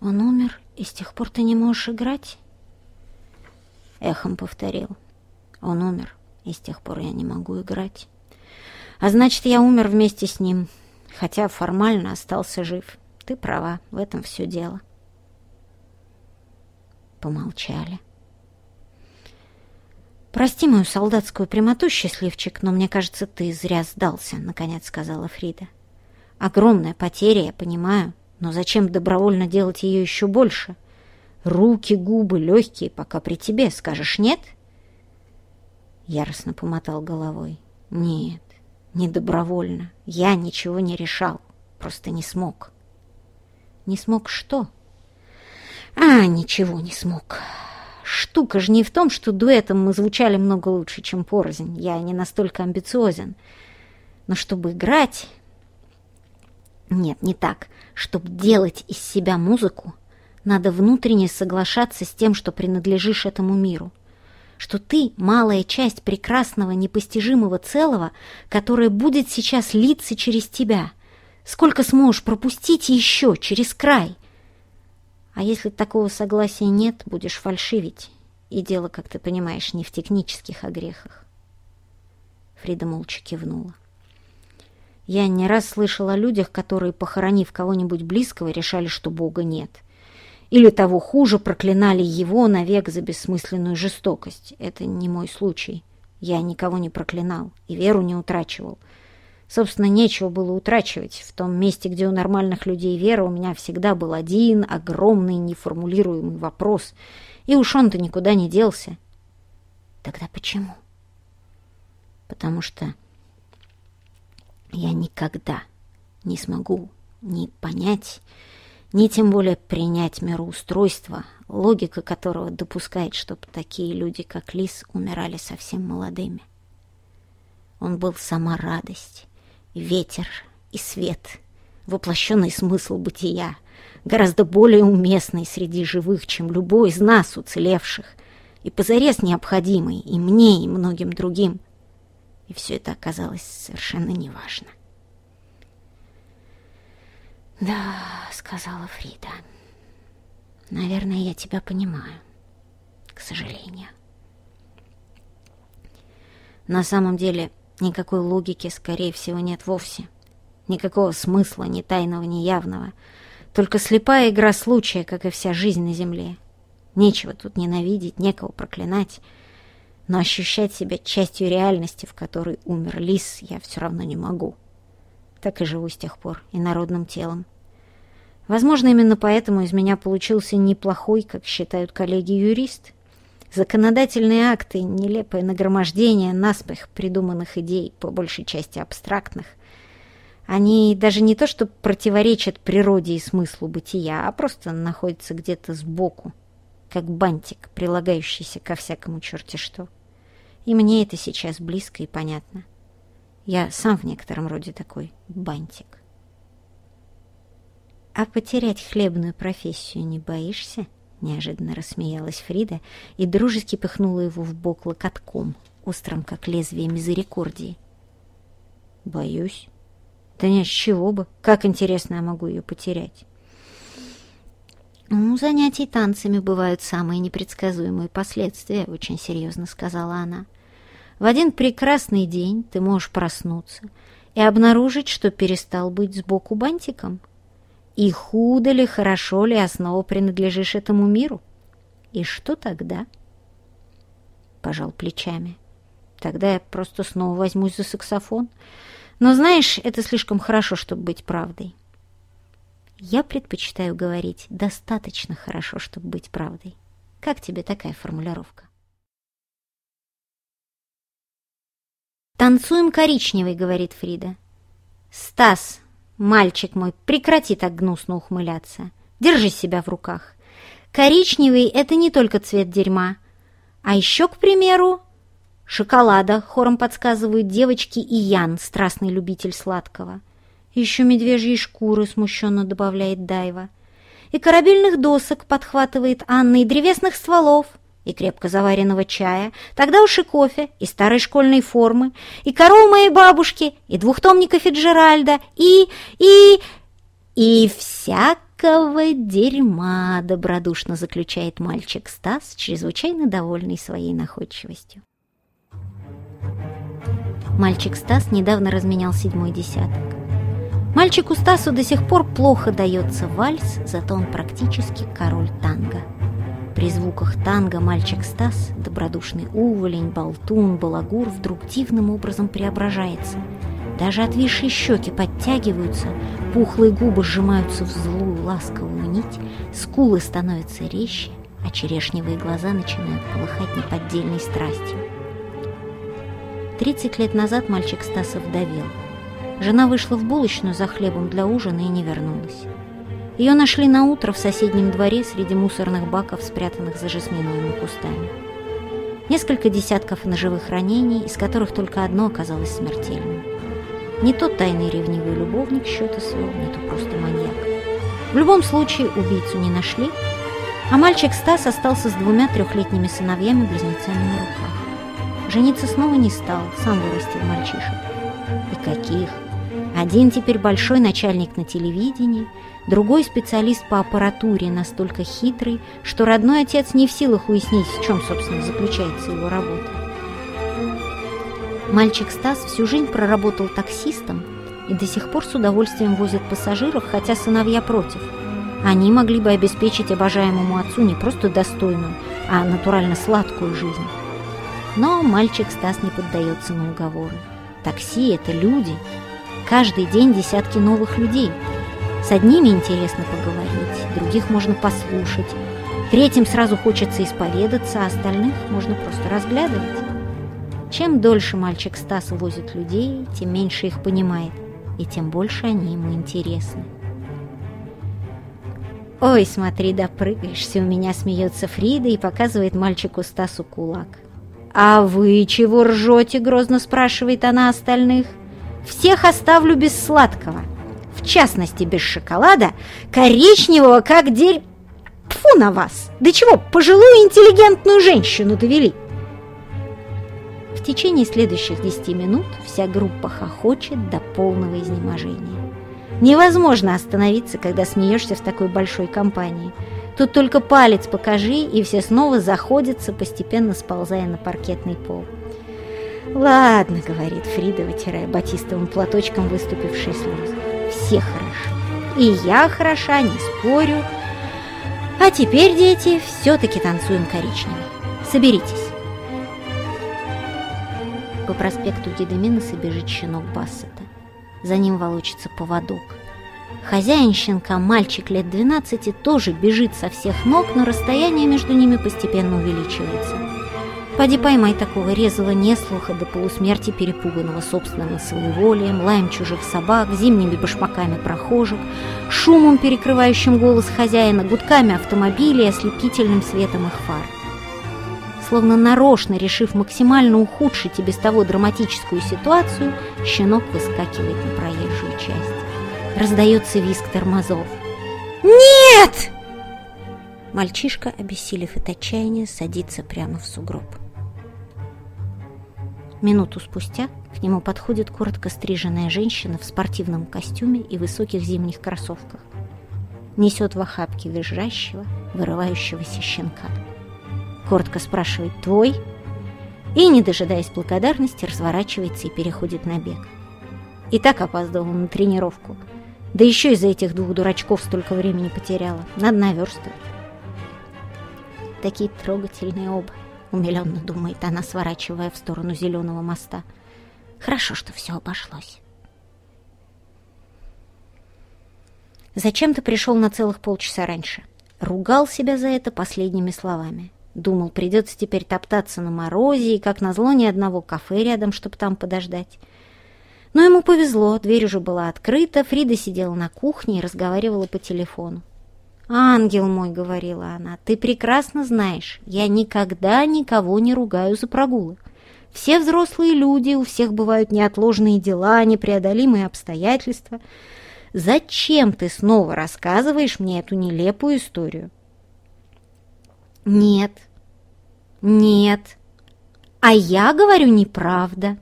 Он умер, и с тех пор ты не можешь играть? Эхом повторил. Он умер, и с тех пор я не могу играть. А значит, я умер вместе с ним, хотя формально остался жив. Ты права, в этом все дело. Помолчали. «Прости мою солдатскую прямоту, счастливчик, но мне кажется, ты зря сдался», — наконец сказала Фрида. «Огромная потеря, я понимаю, но зачем добровольно делать ее еще больше?» Руки, губы легкие, пока при тебе. Скажешь нет?» Яростно помотал головой. «Нет, не добровольно. Я ничего не решал. Просто не смог». «Не смог что?» «А, ничего не смог. Штука же не в том, что дуэтом мы звучали много лучше, чем порознь. Я не настолько амбициозен. Но чтобы играть... Нет, не так. Чтобы делать из себя музыку, надо внутренне соглашаться с тем, что принадлежишь этому миру, что ты — малая часть прекрасного непостижимого целого, которое будет сейчас литься через тебя. Сколько сможешь пропустить еще через край? А если такого согласия нет, будешь фальшивить. И дело, как ты понимаешь, не в технических огрехах. Фрида молча кивнула. Я не раз слышала о людях, которые, похоронив кого-нибудь близкого, решали, что Бога нет — или того хуже, проклинали его навек за бессмысленную жестокость. Это не мой случай. Я никого не проклинал и веру не утрачивал. Собственно, нечего было утрачивать. В том месте, где у нормальных людей вера, у меня всегда был один огромный неформулируемый вопрос. И уж он-то никуда не делся. Тогда почему? Потому что я никогда не смогу ни понять, ни тем более принять мироустройство, логика которого допускает, чтобы такие люди, как Лис, умирали совсем молодыми. Он был сама радость, ветер и свет, воплощенный смысл бытия, гораздо более уместный среди живых, чем любой из нас, уцелевших, и позарез необходимый и мне, и многим другим. И все это оказалось совершенно неважно. «Да», — сказала Фрида. «Наверное, я тебя понимаю, к сожалению». На самом деле никакой логики, скорее всего, нет вовсе. Никакого смысла, ни тайного, ни явного. Только слепая игра случая, как и вся жизнь на земле. Нечего тут ненавидеть, некого проклинать. Но ощущать себя частью реальности, в которой умер лис, я все равно не могу. Так и живу с тех пор, и народным телом. Возможно, именно поэтому из меня получился неплохой, как считают коллеги, юрист. Законодательные акты — нелепое нагромождение наспех придуманных идей, по большей части абстрактных. Они даже не то что противоречат природе и смыслу бытия, а просто находятся где-то сбоку, как бантик, прилагающийся ко всякому черти что. И мне это сейчас близко и понятно. Я сам в некотором роде такой бантик. А потерять хлебную профессию не боишься? Неожиданно рассмеялась Фрида и дружески пихнула его в бок локотком, острым, как лезвие мизерикордии. Боюсь. Да ни с чего бы. Как интересно я могу ее потерять? «Ну, занятий танцами бывают самые непредсказуемые последствия», — очень серьезно сказала она. «В один прекрасный день ты можешь проснуться и обнаружить, что перестал быть сбоку бантиком. И худо ли, хорошо ли, а принадлежишь этому миру? И что тогда?» Пожал плечами. «Тогда я просто снова возьмусь за саксофон. Но знаешь, это слишком хорошо, чтобы быть правдой. Я предпочитаю говорить «достаточно хорошо, чтобы быть правдой». Как тебе такая формулировка? «Танцуем коричневый», — говорит Фрида. «Стас, мальчик мой, прекрати так гнусно ухмыляться. Держи себя в руках. Коричневый — это не только цвет дерьма. А еще, к примеру, шоколада, хором подсказывают девочки и Ян, страстный любитель сладкого. Еще медвежьи шкуры, смущенно добавляет Дайва. И корабельных досок подхватывает Анна, и древесных стволов, и крепко заваренного чая, тогда уж и кофе, и старой школьной формы, и коров моей бабушки, и двухтомника Фиджеральда, и... и... и всякого дерьма, добродушно заключает мальчик Стас, чрезвычайно довольный своей находчивостью. Мальчик Стас недавно разменял седьмой десяток. Мальчику Стасу до сих пор плохо дается вальс, зато он практически король танго. При звуках танго мальчик Стас, добродушный уволень, болтун, балагур, вдруг дивным образом преображается. Даже отвисшие щеки подтягиваются, пухлые губы сжимаются в злую ласковую нить, скулы становятся резче, а черешневые глаза начинают полыхать неподдельной страстью. Тридцать лет назад мальчик Стаса вдовел – Жена вышла в булочную за хлебом для ужина и не вернулась. Ее нашли на утро в соседнем дворе среди мусорных баков, спрятанных за жасминовыми кустами. Несколько десятков ножевых ранений, из которых только одно оказалось смертельным. Не то тайный ревнивый любовник счета свел, не то просто маньяк. В любом случае убийцу не нашли, а мальчик Стас остался с двумя трехлетними сыновьями-близнецами на руках. Жениться снова не стал, сам вырастил мальчишек. И каких! Один теперь большой начальник на телевидении, другой специалист по аппаратуре настолько хитрый, что родной отец не в силах уяснить, в чем, собственно, заключается его работа. Мальчик Стас всю жизнь проработал таксистом и до сих пор с удовольствием возит пассажиров, хотя сыновья против. Они могли бы обеспечить обожаемому отцу не просто достойную, а натурально сладкую жизнь. Но мальчик Стас не поддается на уговоры. Такси — это люди — Каждый день десятки новых людей. С одними интересно поговорить, других можно послушать. Третьим сразу хочется исповедаться, а остальных можно просто разглядывать. Чем дольше мальчик Стас возит людей, тем меньше их понимает, и тем больше они ему интересны. «Ой, смотри, допрыгаешься!» У меня смеется Фрида и показывает мальчику Стасу кулак. «А вы чего ржете?» — грозно спрашивает она остальных. Всех оставлю без сладкого. В частности, без шоколада, коричневого, как дель... Фу на вас! Да чего, пожилую интеллигентную женщину довели? В течение следующих десяти минут вся группа хохочет до полного изнеможения. Невозможно остановиться, когда смеешься в такой большой компании. Тут только палец покажи, и все снова заходятся, постепенно сползая на паркетный пол. «Ладно», — говорит Фрида, вытирая батистовым платочком выступившие слезы. «Все хороши. И я хороша, не спорю. А теперь, дети, все-таки танцуем коричневый. Соберитесь». По проспекту Деда Миноса бежит щенок Бассета. За ним волочится поводок. Хозяин щенка, мальчик лет 12, тоже бежит со всех ног, но расстояние между ними постепенно увеличивается. Поди поймай такого резвого неслуха до полусмерти перепуганного собственным своеволием, лаем чужих собак, зимними башмаками прохожих, шумом, перекрывающим голос хозяина, гудками автомобилей, ослепительным светом их фар. Словно нарочно решив максимально ухудшить и без того драматическую ситуацию, щенок выскакивает на проезжую часть. Раздается визг тормозов. «Нет!» Мальчишка, обессилев от отчаяния, садится прямо в сугроб. Минуту спустя к нему подходит коротко стриженная женщина в спортивном костюме и высоких зимних кроссовках. Несет в охапке визжащего, вырывающегося щенка коротко спрашивает «Твой?» и, не дожидаясь благодарности, разворачивается и переходит на бег. И так опаздывала на тренировку. Да еще из-за этих двух дурачков столько времени потеряла. Надо наверстывать. Такие трогательные оба, умиленно думает она, сворачивая в сторону зеленого моста. Хорошо, что все обошлось. Зачем ты пришел на целых полчаса раньше? Ругал себя за это последними словами. Думал, придется теперь топтаться на морозе, и, как назло, ни одного кафе рядом, чтобы там подождать. Но ему повезло, дверь уже была открыта, Фрида сидела на кухне и разговаривала по телефону. «Ангел мой», — говорила она, — «ты прекрасно знаешь, я никогда никого не ругаю за прогулы. Все взрослые люди, у всех бывают неотложные дела, непреодолимые обстоятельства. Зачем ты снова рассказываешь мне эту нелепую историю?» «Нет, нет, а я говорю неправда.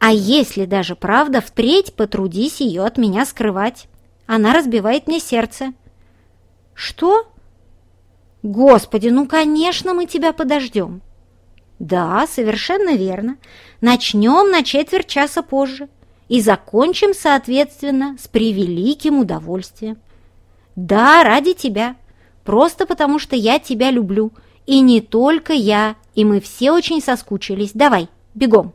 А если даже правда, впредь потрудись ее от меня скрывать. Она разбивает мне сердце». «Что?» «Господи, ну, конечно, мы тебя подождем». «Да, совершенно верно. Начнем на четверть часа позже и закончим, соответственно, с превеликим удовольствием. Да, ради тебя. Просто потому, что я тебя люблю. И не только я, и мы все очень соскучились. Давай, бегом!»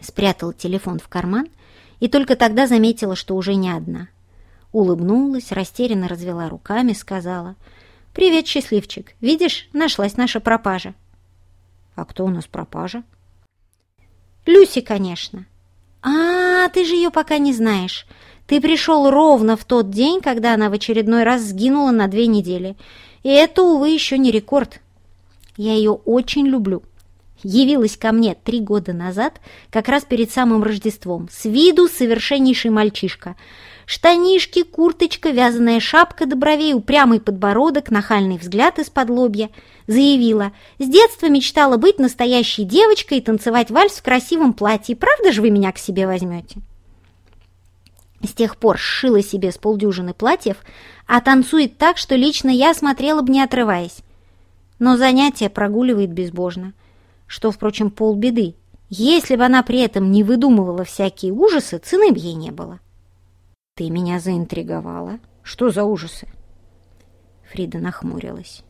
Спрятала телефон в карман и только тогда заметила, что уже не одна. Улыбнулась, растерянно развела руками, сказала. «Привет, счастливчик. Видишь, нашлась наша пропажа». «А кто у нас пропажа?» «Люси, конечно». «А, ты же ее пока не знаешь. Ты пришел ровно в тот день, когда она в очередной раз сгинула на две недели. И это, увы, еще не рекорд. Я ее очень люблю. Явилась ко мне три года назад, как раз перед самым Рождеством. С виду совершеннейший мальчишка. Штанишки, курточка, вязаная шапка до бровей, упрямый подбородок, нахальный взгляд из-под лобья. Заявила, с детства мечтала быть настоящей девочкой и танцевать вальс в красивом платье. Правда же вы меня к себе возьмете? С тех пор сшила себе с полдюжины платьев, а танцует так, что лично я смотрела бы не отрываясь. Но занятия прогуливает безбожно, что, впрочем, полбеды. Если бы она при этом не выдумывала всякие ужасы, цены бы ей не было. «Ты меня заинтриговала. Что за ужасы?» Фрида нахмурилась.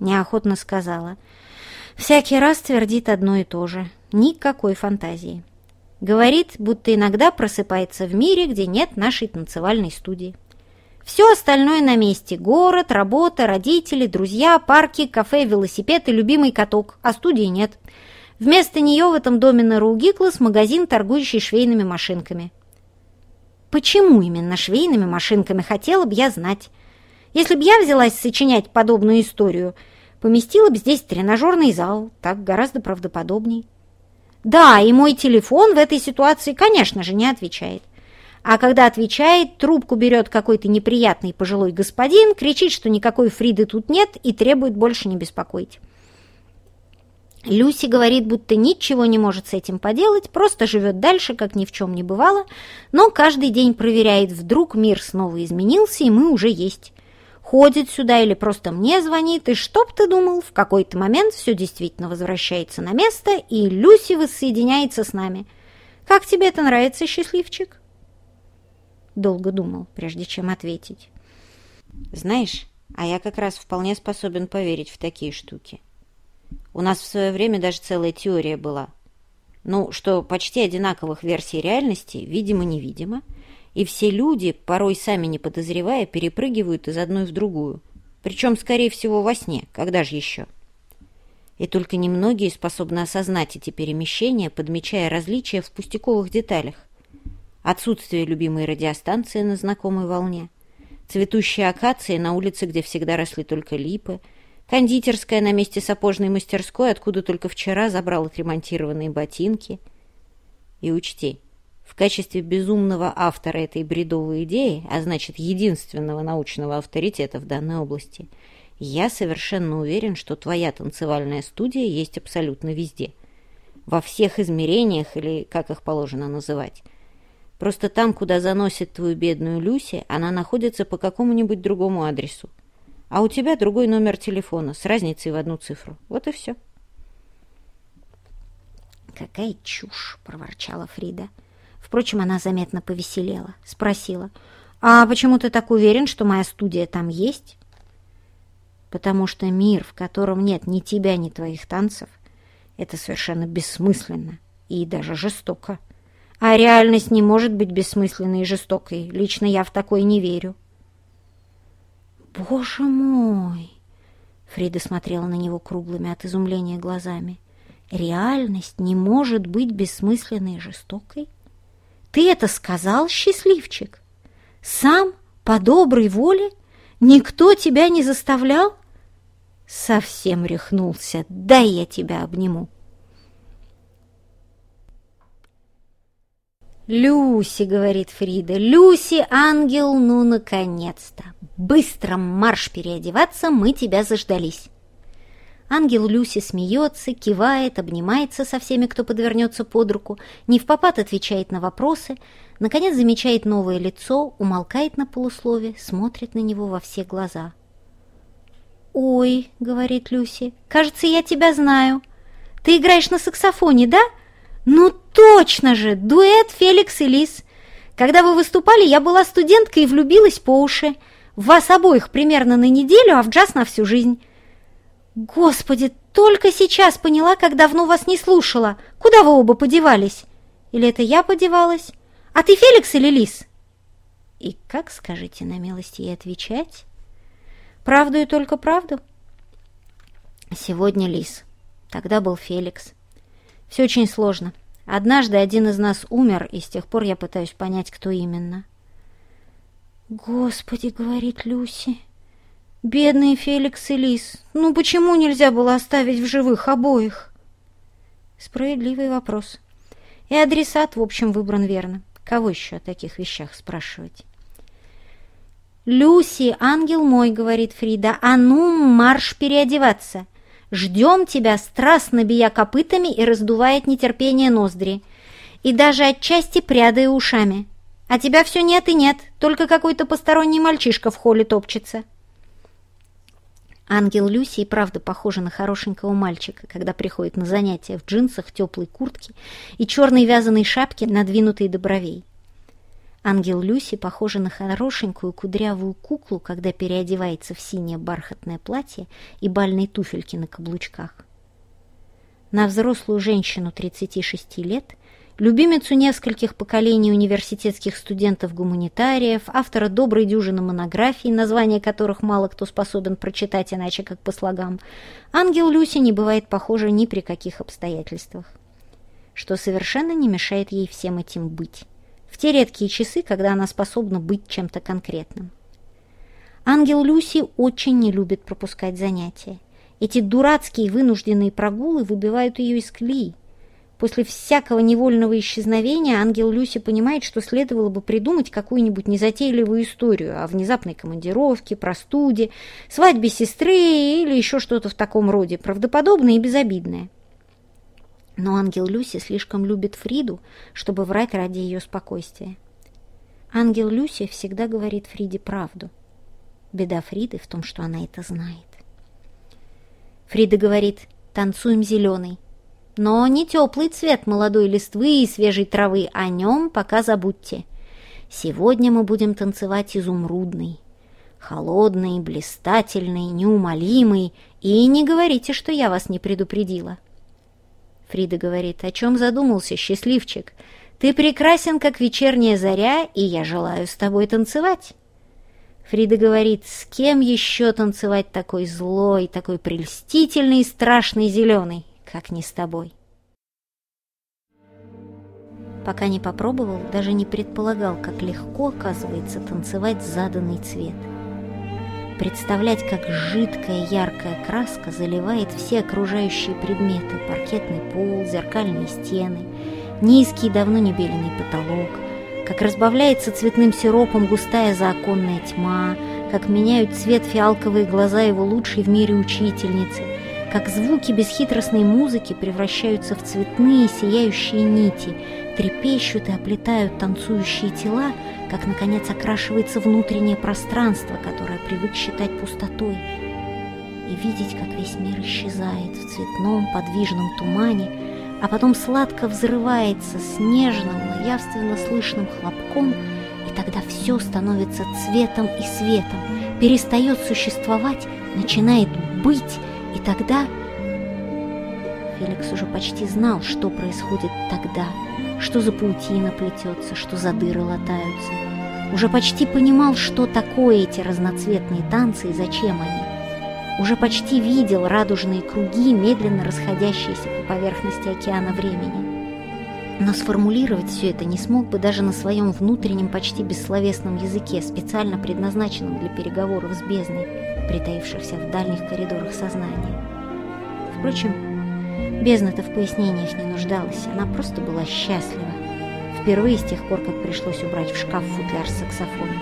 Неохотно сказала. «Всякий раз твердит одно и то же. Никакой фантазии». Говорит, будто иногда просыпается в мире, где нет нашей танцевальной студии. Все остальное на месте. Город, работа, родители, друзья, парки, кафе, велосипед и любимый каток. А студии нет. Вместо нее в этом доме на Ругиклас магазин, торгующий швейными машинками. Почему именно швейными машинками, хотела бы я знать. Если бы я взялась сочинять подобную историю, поместила бы здесь тренажерный зал, так гораздо правдоподобней. Да, и мой телефон в этой ситуации, конечно же, не отвечает. А когда отвечает, трубку берет какой-то неприятный пожилой господин, кричит, что никакой Фриды тут нет и требует больше не беспокоить. Люси говорит, будто ничего не может с этим поделать, просто живет дальше, как ни в чем не бывало, но каждый день проверяет, вдруг мир снова изменился, и мы уже есть ходит сюда или просто мне звонит, и чтоб ты думал, в какой-то момент все действительно возвращается на место, и Люси воссоединяется с нами. Как тебе это нравится, счастливчик?» Долго думал, прежде чем ответить. «Знаешь, а я как раз вполне способен поверить в такие штуки. У нас в свое время даже целая теория была. Ну, что почти одинаковых версий реальности, видимо-невидимо – и все люди, порой сами не подозревая, перепрыгивают из одной в другую. Причем, скорее всего, во сне. Когда же еще? И только немногие способны осознать эти перемещения, подмечая различия в пустяковых деталях. Отсутствие любимой радиостанции на знакомой волне, цветущие акации на улице, где всегда росли только липы, кондитерская на месте сапожной мастерской, откуда только вчера забрал отремонтированные ботинки. И учти, в качестве безумного автора этой бредовой идеи, а значит единственного научного авторитета в данной области, я совершенно уверен, что твоя танцевальная студия есть абсолютно везде. Во всех измерениях, или как их положено называть. Просто там, куда заносит твою бедную Люси, она находится по какому-нибудь другому адресу. А у тебя другой номер телефона с разницей в одну цифру. Вот и все.
«Какая чушь!» — проворчала Фрида. Впрочем, она заметно повеселела. Спросила, «А почему ты так уверен, что моя студия там есть?» «Потому что мир, в котором нет ни тебя, ни твоих танцев, это совершенно бессмысленно и даже жестоко. А реальность не может быть бессмысленной и жестокой. Лично я в такой не верю».
«Боже мой!» Фрида смотрела на него круглыми от изумления глазами. «Реальность не может быть бессмысленной и жестокой? Ты это сказал, счастливчик? Сам, по доброй воле? Никто тебя не заставлял?» Совсем рехнулся. «Дай я тебя обниму!»
«Люси», — говорит Фрида, — «Люси, ангел, ну, наконец-то! Быстро марш переодеваться, мы тебя заждались!» Ангел Люси смеется, кивает, обнимается со всеми, кто подвернется под руку, не в попад отвечает на вопросы, наконец замечает новое лицо, умолкает на полуслове, смотрит на него во все глаза. «Ой», — говорит Люси, — «кажется, я тебя знаю. Ты играешь на саксофоне, да?» «Ну точно же! Дуэт Феликс и Лис! Когда вы выступали, я была студенткой и влюбилась по уши. В вас обоих примерно на неделю, а в джаз на всю жизнь. Господи, только сейчас поняла, как давно вас не слушала. Куда вы оба подевались? Или это я подевалась? А ты Феликс или Лис?»
«И как, скажите на милость ей отвечать?» «Правду и только правду». «Сегодня Лис. Тогда был Феликс. Все очень сложно. Однажды один из нас умер, и с тех пор я пытаюсь понять, кто именно.
«Господи!» — говорит Люси. «Бедные Феликс и Лис, ну почему нельзя было оставить в живых обоих?»
Справедливый вопрос. И адресат, в общем, выбран верно. Кого еще о таких вещах спрашивать?
«Люси, ангел мой!» — говорит Фрида. «А ну, марш переодеваться!» Ждем тебя, страстно бия копытами и раздувая от нетерпения ноздри. И даже отчасти прядая ушами. А тебя все нет и нет, только какой-то посторонний мальчишка в холле топчется.
Ангел Люси и правда похожа на хорошенького мальчика, когда приходит на занятия в джинсах, теплой куртке и черной вязаной шапке, надвинутой до бровей. Ангел Люси похожа на хорошенькую кудрявую куклу, когда переодевается в синее бархатное платье и бальные туфельки на каблучках. На взрослую женщину 36 лет, любимицу нескольких поколений университетских студентов-гуманитариев, автора доброй дюжины монографий, названия которых мало кто способен прочитать иначе как по слогам, ангел Люси не бывает похожа ни при каких обстоятельствах, что совершенно не мешает ей всем этим быть в те редкие часы, когда она способна быть чем-то конкретным. Ангел Люси очень не любит пропускать занятия. Эти дурацкие вынужденные прогулы выбивают ее из колеи. После всякого невольного исчезновения ангел Люси понимает, что следовало бы придумать какую-нибудь незатейливую историю о внезапной командировке, простуде, свадьбе сестры или еще что-то в таком роде, правдоподобное и безобидное. Но ангел Люси слишком любит Фриду, чтобы врать ради ее спокойствия. Ангел Люси всегда говорит Фриде правду. Беда Фриды в том, что она это знает. Фрида говорит «танцуем зеленый». Но не теплый цвет молодой листвы и свежей травы, о нем пока забудьте. Сегодня мы будем танцевать изумрудный. Холодный, блистательный, неумолимый. И не говорите, что я вас не предупредила. Фрида говорит, о чем задумался, счастливчик?
Ты прекрасен, как вечерняя заря, и я желаю с тобой танцевать. Фрида говорит, с кем еще танцевать такой злой, такой прельстительный страшный зеленый, как не с тобой. Пока не попробовал, даже не предполагал, как легко, оказывается, танцевать заданный цвет. Представлять, как жидкая яркая краска заливает все окружающие предметы, паркетный пол, зеркальные стены, низкий давно не беленый потолок — как разбавляется цветным сиропом густая заоконная тьма, как меняют цвет фиалковые глаза его лучшей в мире учительницы, как звуки бесхитростной музыки превращаются в цветные сияющие нити, трепещут и оплетают танцующие тела, как, наконец, окрашивается внутреннее пространство, которое привык считать пустотой, и видеть, как весь мир исчезает в цветном подвижном тумане, а потом сладко взрывается с нежным, но явственно слышным хлопком, и тогда все становится цветом и светом, перестает существовать, начинает быть, и тогда... Феликс уже почти знал, что происходит тогда, что за паутина плетется, что за дыры латаются. Уже почти понимал, что такое эти разноцветные танцы и зачем они уже почти видел радужные круги, медленно расходящиеся по поверхности океана времени. Но сформулировать все это не смог бы даже на своем внутреннем, почти бессловесном языке, специально предназначенном для переговоров с бездной, притаившихся в дальних коридорах сознания. Впрочем, бездна-то в пояснениях не нуждалась, она просто была счастлива. Впервые с тех пор, как пришлось убрать в шкаф футляр с саксофоном.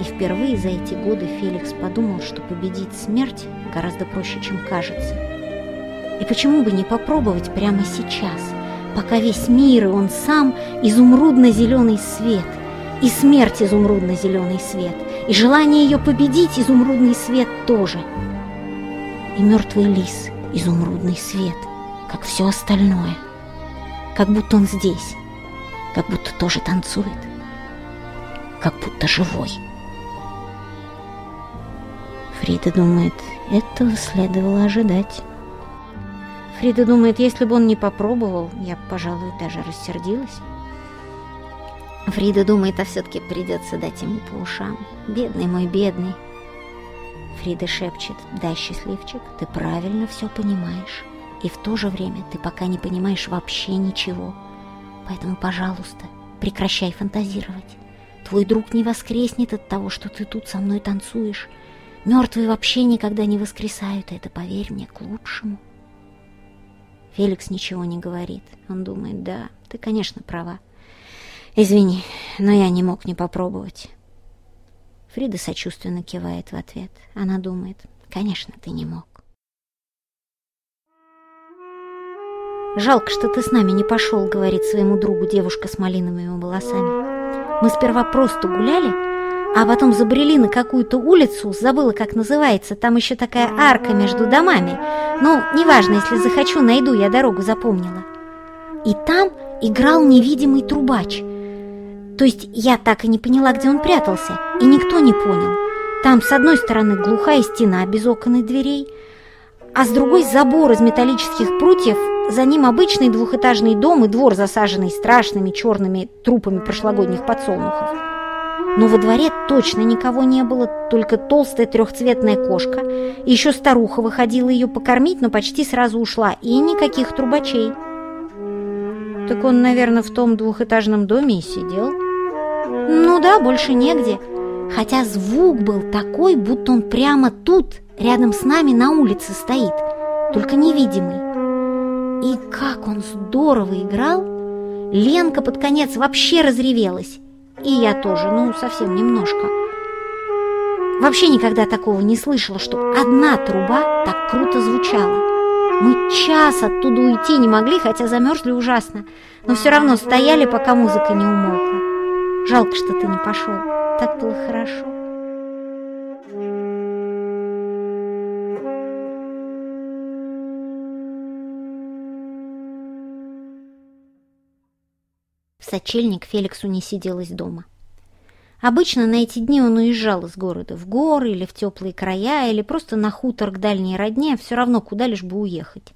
И впервые за эти годы Феликс подумал, что победить смерть гораздо проще, чем кажется. И почему бы не попробовать прямо сейчас, пока весь мир и он сам изумрудно-зеленый свет, и смерть изумрудно-зеленый свет, и желание ее победить изумрудный свет тоже. И мертвый лис изумрудный свет, как все остальное. Как будто он здесь, как будто тоже танцует, как будто живой. Фрида думает, этого следовало ожидать. Фрида думает, если бы он не попробовал, я, пожалуй, даже рассердилась. Фрида думает, а все-таки придется дать ему по ушам. Бедный мой, бедный. Фрида шепчет, да, счастливчик, ты правильно все понимаешь. И в то же время ты пока не понимаешь вообще ничего. Поэтому, пожалуйста, прекращай фантазировать. Твой друг не воскреснет от того, что ты тут со мной танцуешь. Мертвые вообще никогда не воскресают, это, поверь мне, к лучшему. Феликс ничего не говорит. Он думает, да, ты, конечно, права. Извини, но я не мог не попробовать. Фрида сочувственно кивает в ответ. Она думает, конечно, ты не мог. «Жалко, что ты с нами не пошел», — говорит своему другу девушка с малиновыми волосами. «Мы сперва просто гуляли, а потом забрели на какую-то улицу, забыла, как называется, там еще такая арка между домами. Ну, неважно, если захочу, найду, я дорогу запомнила. И там играл невидимый трубач. То есть я так и не поняла, где он прятался, и никто не понял. Там с одной стороны глухая стена без окон и дверей, а с другой забор из металлических прутьев, за ним обычный двухэтажный дом и двор, засаженный страшными черными трупами прошлогодних подсолнухов. Но во дворе точно никого не было, только толстая трехцветная кошка. Еще старуха выходила ее покормить, но почти сразу ушла, и никаких трубачей. Так он, наверное, в том двухэтажном доме и сидел. Ну да, больше негде. Хотя звук был такой, будто он прямо тут, рядом с нами на улице стоит, только невидимый. И как он здорово играл! Ленка под конец вообще разревелась. И я тоже, ну, совсем немножко. Вообще никогда такого не слышала, чтобы одна труба так круто звучала. Мы час оттуда уйти не могли, хотя замерзли ужасно, но все равно стояли, пока музыка не умолкла. Жалко, что ты не пошел. Так было хорошо. сочельник Феликсу не сиделось дома. Обычно на эти дни он уезжал из города в горы или в теплые края, или просто на хутор к дальней родне, все равно куда лишь бы уехать.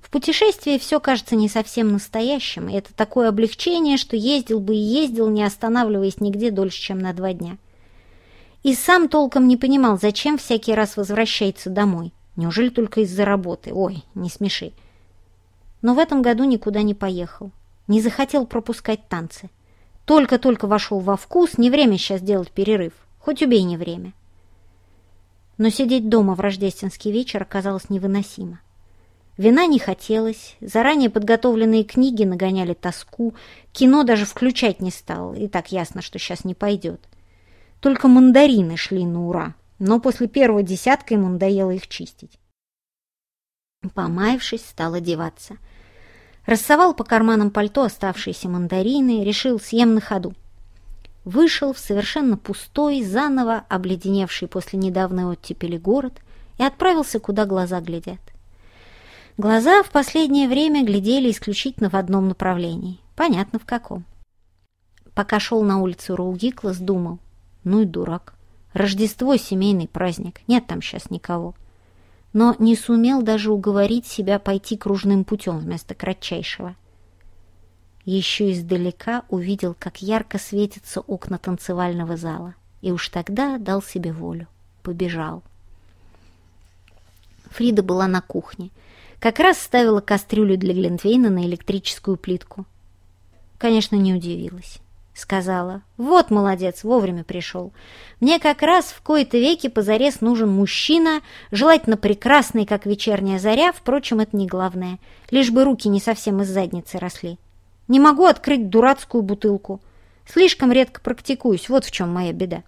В путешествии все кажется не совсем настоящим, и это такое облегчение, что ездил бы и ездил, не останавливаясь нигде дольше, чем на два дня. И сам толком не понимал, зачем всякий раз возвращается домой. Неужели только из-за работы? Ой, не смеши. Но в этом году никуда не поехал. Не захотел пропускать танцы. Только-только вошел во вкус, не время сейчас делать перерыв. Хоть убей не время. Но сидеть дома в рождественский вечер оказалось невыносимо. Вина не хотелось, заранее подготовленные книги нагоняли тоску, кино даже включать не стал, и так ясно, что сейчас не пойдет. Только мандарины шли на ура, но после первого десятка ему надоело их чистить. Помаявшись, стал одеваться. Рассовал по карманам пальто оставшиеся мандарины, решил съем на ходу. Вышел в совершенно пустой, заново обледеневший после недавней оттепели город и отправился, куда глаза глядят. Глаза в последнее время глядели исключительно в одном направлении. Понятно, в каком. Пока шел на улицу Роугиклас, думал, ну и дурак. Рождество — семейный праздник, нет там сейчас никого. Но не сумел даже уговорить себя пойти кружным путем вместо кратчайшего. Еще издалека увидел, как ярко светятся окна танцевального зала, и уж тогда дал себе волю, побежал. Фрида была на кухне — как раз ставила кастрюлю для Глинтвейна на электрическую плитку. Конечно, не удивилась. Сказала, вот молодец, вовремя пришел. Мне как раз в кои-то веки позарез нужен мужчина, желательно прекрасный, как вечерняя заря, впрочем, это не главное. Лишь бы руки не совсем из задницы росли. Не могу открыть дурацкую бутылку. Слишком редко практикуюсь, вот в чем моя беда.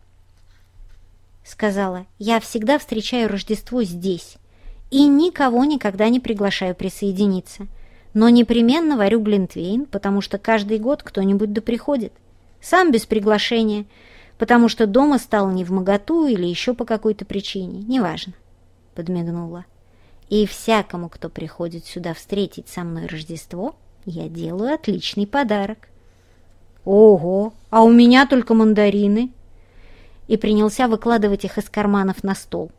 Сказала, я всегда встречаю Рождество здесь, и никого никогда не приглашаю присоединиться. Но непременно варю глинтвейн, потому что каждый год кто-нибудь да приходит. Сам без приглашения, потому что дома стал не в моготу или еще по какой-то причине, неважно. Подмигнула. И всякому, кто приходит сюда встретить со мной Рождество, я делаю отличный подарок. Ого, а у меня только мандарины. И принялся выкладывать их из карманов на стол.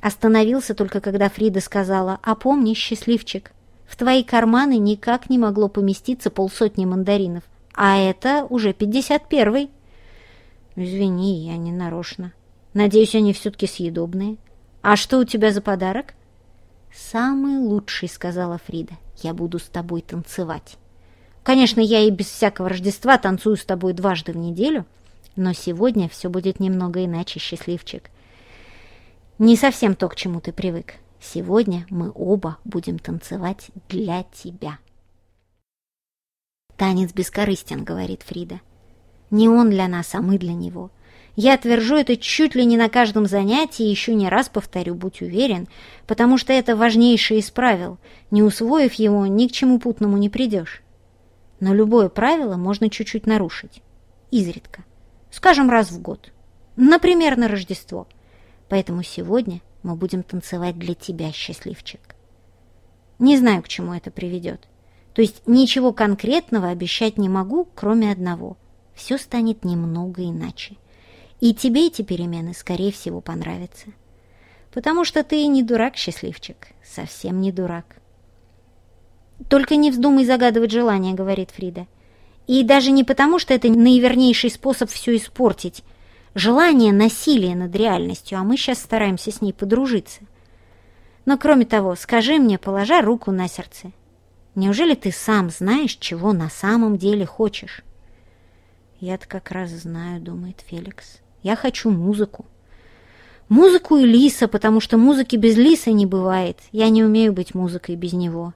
Остановился только, когда Фрида сказала, «А помни, счастливчик, в твои карманы никак не могло поместиться полсотни мандаринов, а это уже пятьдесят первый». «Извини, я не нарочно. Надеюсь, они все-таки съедобные. А что у тебя за подарок?» «Самый лучший», — сказала Фрида. «Я буду с тобой танцевать». «Конечно, я и без всякого Рождества танцую с тобой дважды в неделю, но сегодня все будет немного иначе, счастливчик. Не совсем то, к чему ты привык. Сегодня мы оба будем танцевать для тебя. Танец бескорыстен, говорит Фрида. Не он для нас, а мы для него. Я твержу это чуть ли не на каждом занятии, и еще не раз повторю, будь уверен, потому что это важнейшее из правил. Не усвоив его, ни к чему путному не придешь. Но любое правило можно чуть-чуть нарушить. Изредка. Скажем, раз в год. Например, на Рождество. Поэтому сегодня мы будем танцевать для тебя, счастливчик. Не знаю, к чему это приведет. То есть ничего конкретного обещать не могу, кроме одного. Все станет немного иначе. И тебе эти перемены, скорее всего, понравятся. Потому что ты не дурак, счастливчик. Совсем не дурак. «Только не вздумай загадывать желание», — говорит Фрида. «И даже не потому, что это наивернейший способ все испортить, желание насилия над реальностью, а мы сейчас стараемся с ней подружиться. Но кроме того, скажи мне, положа руку на сердце, неужели ты сам знаешь, чего на самом деле хочешь? Я-то как раз знаю, думает Феликс. Я хочу музыку. Музыку и Лиса, потому что музыки без Лиса не бывает. Я не умею быть музыкой без него.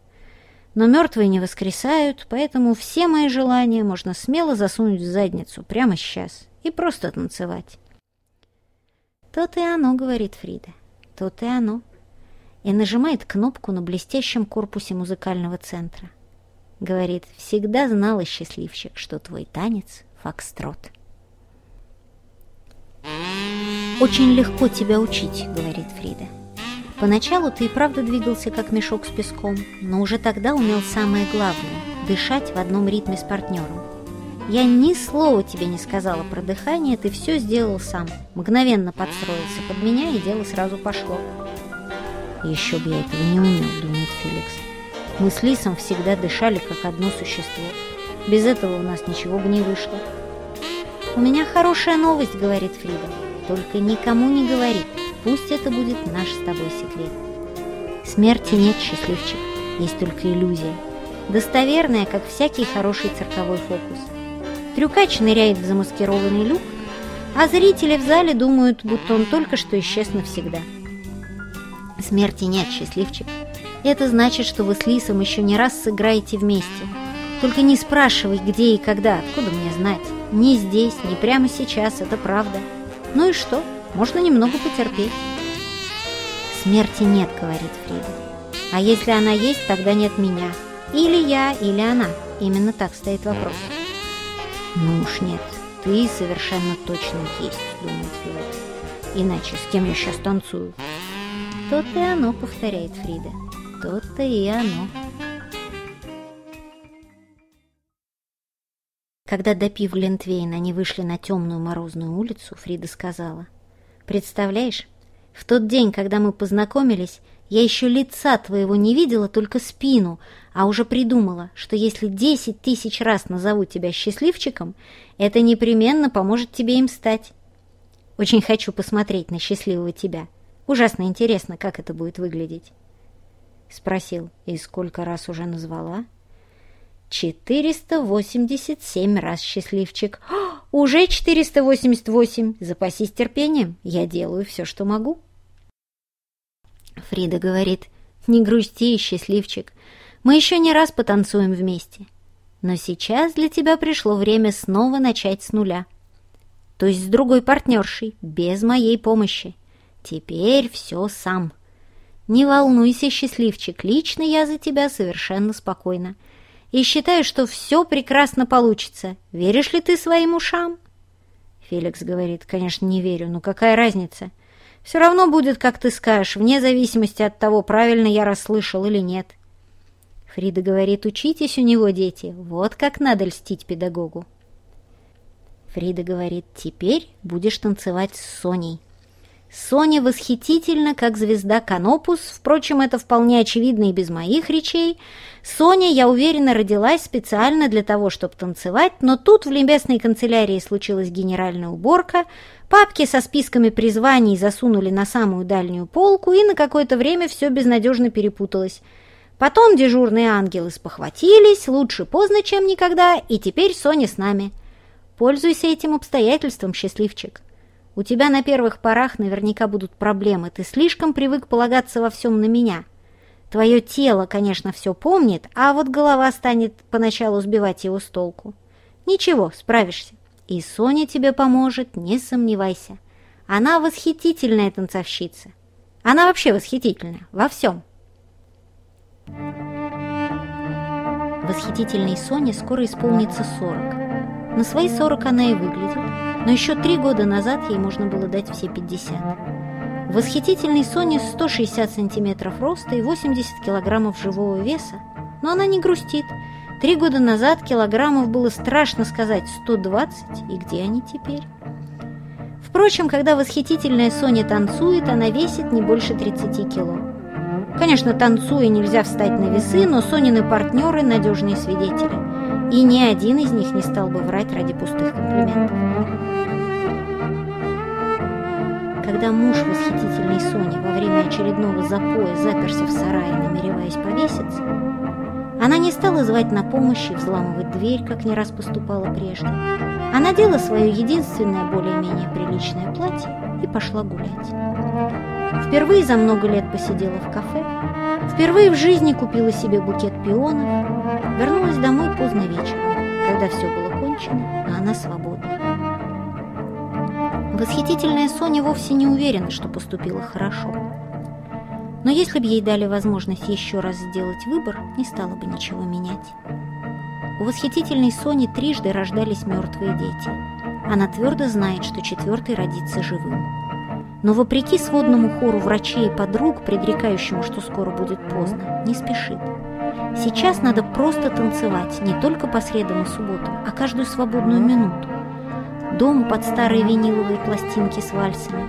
Но мертвые не воскресают, поэтому все мои желания можно смело засунуть в задницу прямо сейчас и просто танцевать. «То-то и оно», — говорит Фрида, — «то-то и оно». И нажимает кнопку на блестящем корпусе музыкального центра. Говорит, всегда знала, счастливчик, что твой танец — фокстрот. «Очень легко тебя учить», — говорит Фрида. Поначалу ты и правда двигался как мешок с песком, но уже тогда умел самое главное – дышать в одном ритме с партнером. Я ни слова тебе не сказала про дыхание, ты все сделал сам. Мгновенно подстроился под меня, и дело сразу пошло. Еще бы я этого не умел, думает Феликс. Мы с Лисом всегда дышали как одно существо. Без этого у нас ничего бы не вышло.
«У меня хорошая новость», — говорит Фрида. «Только никому не говори. Пусть это будет наш с тобой секрет». Смерти нет, счастливчик. Есть только иллюзия. Достоверная, как всякий хороший цирковой фокус. Трюкач ныряет в замаскированный люк, а зрители в зале думают, будто он только что исчез навсегда. Смерти нет, счастливчик. Это значит, что вы с Лисом еще не раз сыграете вместе. Только не спрашивай, где и когда, откуда мне знать. Ни здесь, ни прямо сейчас, это правда. Ну и что? Можно немного потерпеть. Смерти нет, говорит Фрида. А если она есть, тогда нет меня. Или я, или она. Именно так стоит вопрос.
Ну уж нет, ты совершенно точно есть, думает Феликс. Иначе с кем я сейчас танцую?
То-то и оно, повторяет Фрида. То-то и оно. Когда, допив Глинтвейн, они вышли на темную морозную улицу, Фрида сказала, «Представляешь, в тот день, когда мы познакомились, я еще лица твоего не видела, только спину, а уже придумала, что если десять тысяч раз назову тебя счастливчиком, это непременно поможет тебе им стать. Очень хочу посмотреть на счастливого тебя. Ужасно интересно, как это будет выглядеть». Спросил, и сколько раз уже назвала? «Четыреста восемьдесят семь раз, счастливчик!» «Уже четыреста восемьдесят восемь! Запасись терпением, я делаю все, что могу!» Фрида говорит, «Не грусти, счастливчик, мы еще не раз потанцуем вместе. Но сейчас для тебя пришло время снова начать с нуля. То есть с другой партнершей, без моей помощи. Теперь все сам. Не волнуйся, счастливчик, лично я за тебя совершенно спокойна и считаю, что все прекрасно получится. Веришь ли ты своим ушам?» Феликс говорит, «Конечно, не верю, но какая разница? Все равно будет, как ты скажешь, вне зависимости от того, правильно я расслышал или нет». Фрида говорит, «Учитесь у него, дети, вот как надо льстить педагогу». Фрида говорит, «Теперь будешь танцевать с Соней». Соня восхитительна, как звезда Канопус, впрочем, это вполне очевидно и без моих речей. Соня, я уверена, родилась специально для того, чтобы танцевать, но тут в лимбесной канцелярии случилась генеральная уборка, папки со списками призваний засунули на самую дальнюю полку, и на какое-то время все безнадежно перепуталось. Потом дежурные ангелы спохватились, лучше поздно, чем никогда, и теперь Соня с нами. Пользуйся этим обстоятельством, счастливчик. У тебя на первых порах наверняка будут проблемы. Ты слишком привык полагаться во всем на меня. Твое тело, конечно, все помнит, а вот голова станет поначалу сбивать его с толку. Ничего, справишься. И Соня тебе поможет, не сомневайся. Она восхитительная танцовщица. Она вообще восхитительная во всем. Восхитительной Соне скоро исполнится 40. На свои 40 она и выглядит но еще три года назад ей можно было дать все 50. Восхитительный Соне 160 сантиметров роста и 80 килограммов живого веса, но она не грустит. Три года назад килограммов было страшно сказать 120, и где они теперь? Впрочем, когда восхитительная Соня танцует, она весит не больше 30 кило. Конечно, танцуя нельзя встать на весы, но Сонины партнеры – надежные свидетели. И ни один из них не стал бы врать ради пустых комплиментов. Когда муж восхитительной Сони во время очередного запоя заперся в сарае, намереваясь повеситься, она не стала звать на помощь и взламывать дверь, как не раз поступала прежде. Она надела свое единственное более-менее приличное платье и пошла гулять. Впервые за много лет посидела в кафе, впервые в жизни купила себе букет пионов, вернулась домой поздно вечером, когда все было кончено, а она свободна. Восхитительная Соня вовсе не уверена, что поступила хорошо. Но если бы ей дали возможность еще раз сделать выбор, не стала бы ничего менять. У восхитительной Сони трижды рождались мертвые дети. Она твердо знает, что четвертый родится живым. Но вопреки сводному хору врачей и подруг, предрекающему, что скоро будет поздно, не спешит. Сейчас надо просто танцевать не только по средам и субботам, а каждую свободную минуту дом под старые виниловые пластинки с вальсами,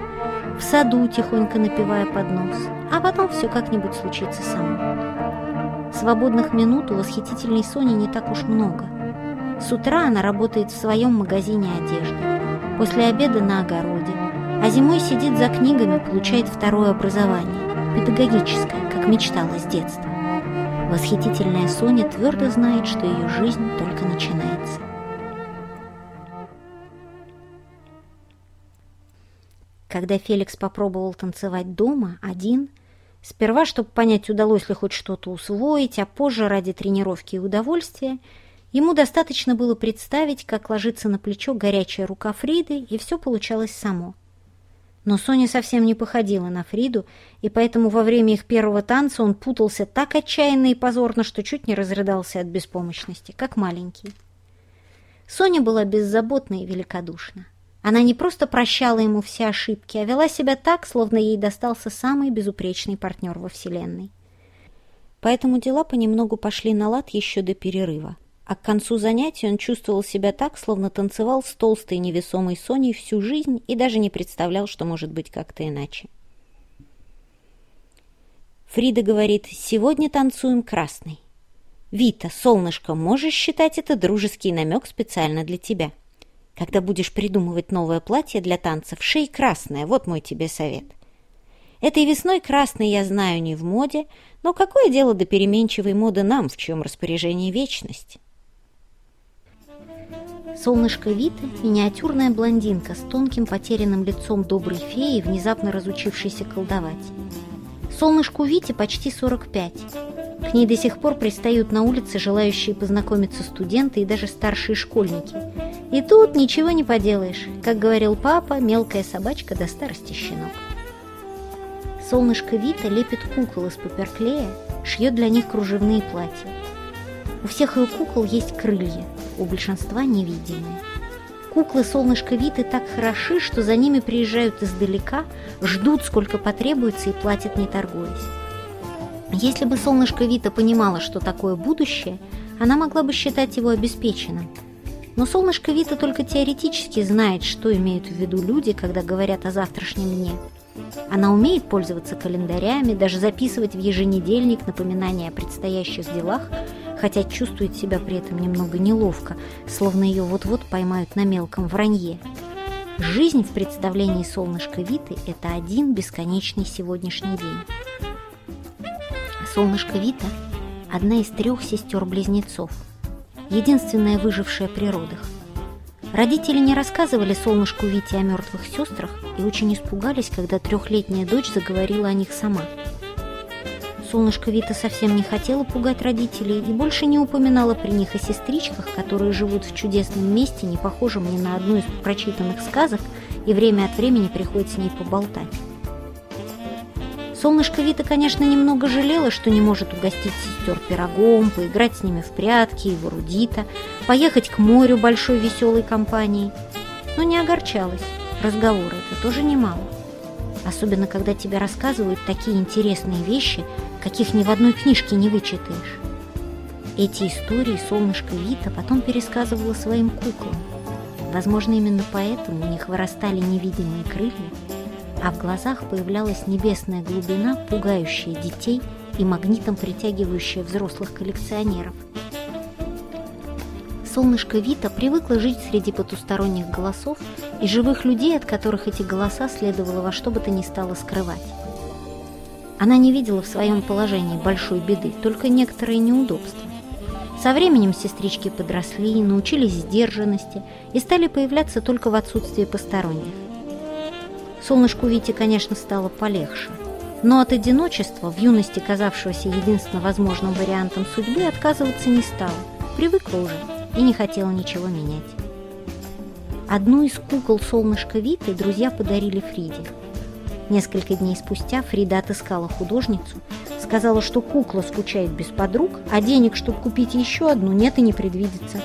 в саду тихонько напивая под нос, а потом все как-нибудь случится само. Свободных минут у восхитительной Сони не так уж много. С утра она работает в своем магазине одежды, после обеда на огороде, а зимой сидит за книгами, получает второе образование, педагогическое, как мечтала с детства. Восхитительная Соня твердо знает, что ее жизнь только начинается. Когда Феликс попробовал танцевать дома, один, сперва, чтобы понять, удалось ли хоть что-то усвоить, а позже ради тренировки и удовольствия, ему достаточно было представить, как ложится на плечо горячая рука Фриды, и все получалось само. Но Соня совсем не походила на Фриду, и поэтому во время их первого танца он путался так отчаянно и позорно, что чуть не разрыдался от беспомощности, как маленький. Соня была беззаботна и великодушна. Она не просто прощала ему все ошибки, а вела себя так, словно ей достался самый безупречный партнер во Вселенной. Поэтому дела понемногу пошли на лад еще до перерыва. А к концу занятий он чувствовал себя так, словно танцевал с толстой невесомой Соней всю жизнь и даже не представлял, что может быть как-то иначе. Фрида говорит, сегодня танцуем красный. Вита, солнышко, можешь считать это дружеский намек специально для тебя? Когда будешь придумывать новое платье для танцев, шей красное, вот мой тебе совет. Этой весной красный, я знаю, не в моде, но какое дело до переменчивой моды нам, в чьем распоряжении вечность? Солнышко Вита – миниатюрная блондинка с тонким потерянным лицом доброй феи, внезапно разучившейся колдовать. Солнышку Вите почти 45. К ней до сих пор пристают на улице желающие познакомиться студенты и даже старшие школьники – и тут ничего не поделаешь. Как говорил папа, мелкая собачка до старости щенок. Солнышко Вита лепит кукол из паперклея, шьет для них кружевные платья. У всех ее кукол есть крылья, у большинства невидимые. Куклы солнышко Виты так хороши, что за ними приезжают издалека, ждут, сколько потребуется, и платят не торгуясь. Если бы солнышко Вита понимала, что такое будущее, она могла бы считать его обеспеченным – но солнышко Вита только теоретически знает, что имеют в виду люди, когда говорят о завтрашнем дне. Она умеет пользоваться календарями, даже записывать в еженедельник напоминания о предстоящих делах, хотя чувствует себя при этом немного неловко, словно ее вот-вот поймают на мелком вранье. Жизнь в представлении солнышка Виты – это один бесконечный сегодняшний день. Солнышко Вита – одна из трех сестер-близнецов – единственная выжившая при родах. Родители не рассказывали солнышку Вите о мертвых сестрах и очень испугались, когда трехлетняя дочь заговорила о них сама. Солнышко Вита совсем не хотела пугать родителей и больше не упоминала при них о сестричках, которые живут в чудесном месте, не похожем ни на одну из прочитанных сказок, и время от времени приходит с ней поболтать. Солнышко Вита, конечно, немного жалела, что не может угостить сестер пирогом, поиграть с ними в прятки и в эрудита, поехать к морю большой веселой компанией. Но не огорчалась. Разговоры – это тоже немало. Особенно, когда тебе рассказывают такие интересные вещи, каких ни в одной книжке не вычитаешь. Эти истории солнышко Вита потом пересказывала своим куклам. Возможно, именно поэтому у них вырастали невидимые крылья, а в глазах появлялась небесная глубина, пугающая детей и магнитом притягивающая взрослых коллекционеров. Солнышко Вита привыкла жить среди потусторонних голосов и живых людей, от которых эти голоса следовало во что бы то ни стало скрывать. Она не видела в своем положении большой беды, только некоторые неудобства. Со временем сестрички подросли, научились сдержанности и стали появляться только в отсутствии посторонних. Солнышку Вите, конечно, стало полегче. Но от одиночества, в юности казавшегося единственно возможным вариантом судьбы, отказываться не стала. Привыкла уже и не хотела ничего менять. Одну из кукол солнышка Виты друзья подарили Фриде. Несколько дней спустя Фрида отыскала художницу, сказала, что кукла скучает без подруг, а денег, чтобы купить еще одну, нет и не предвидится.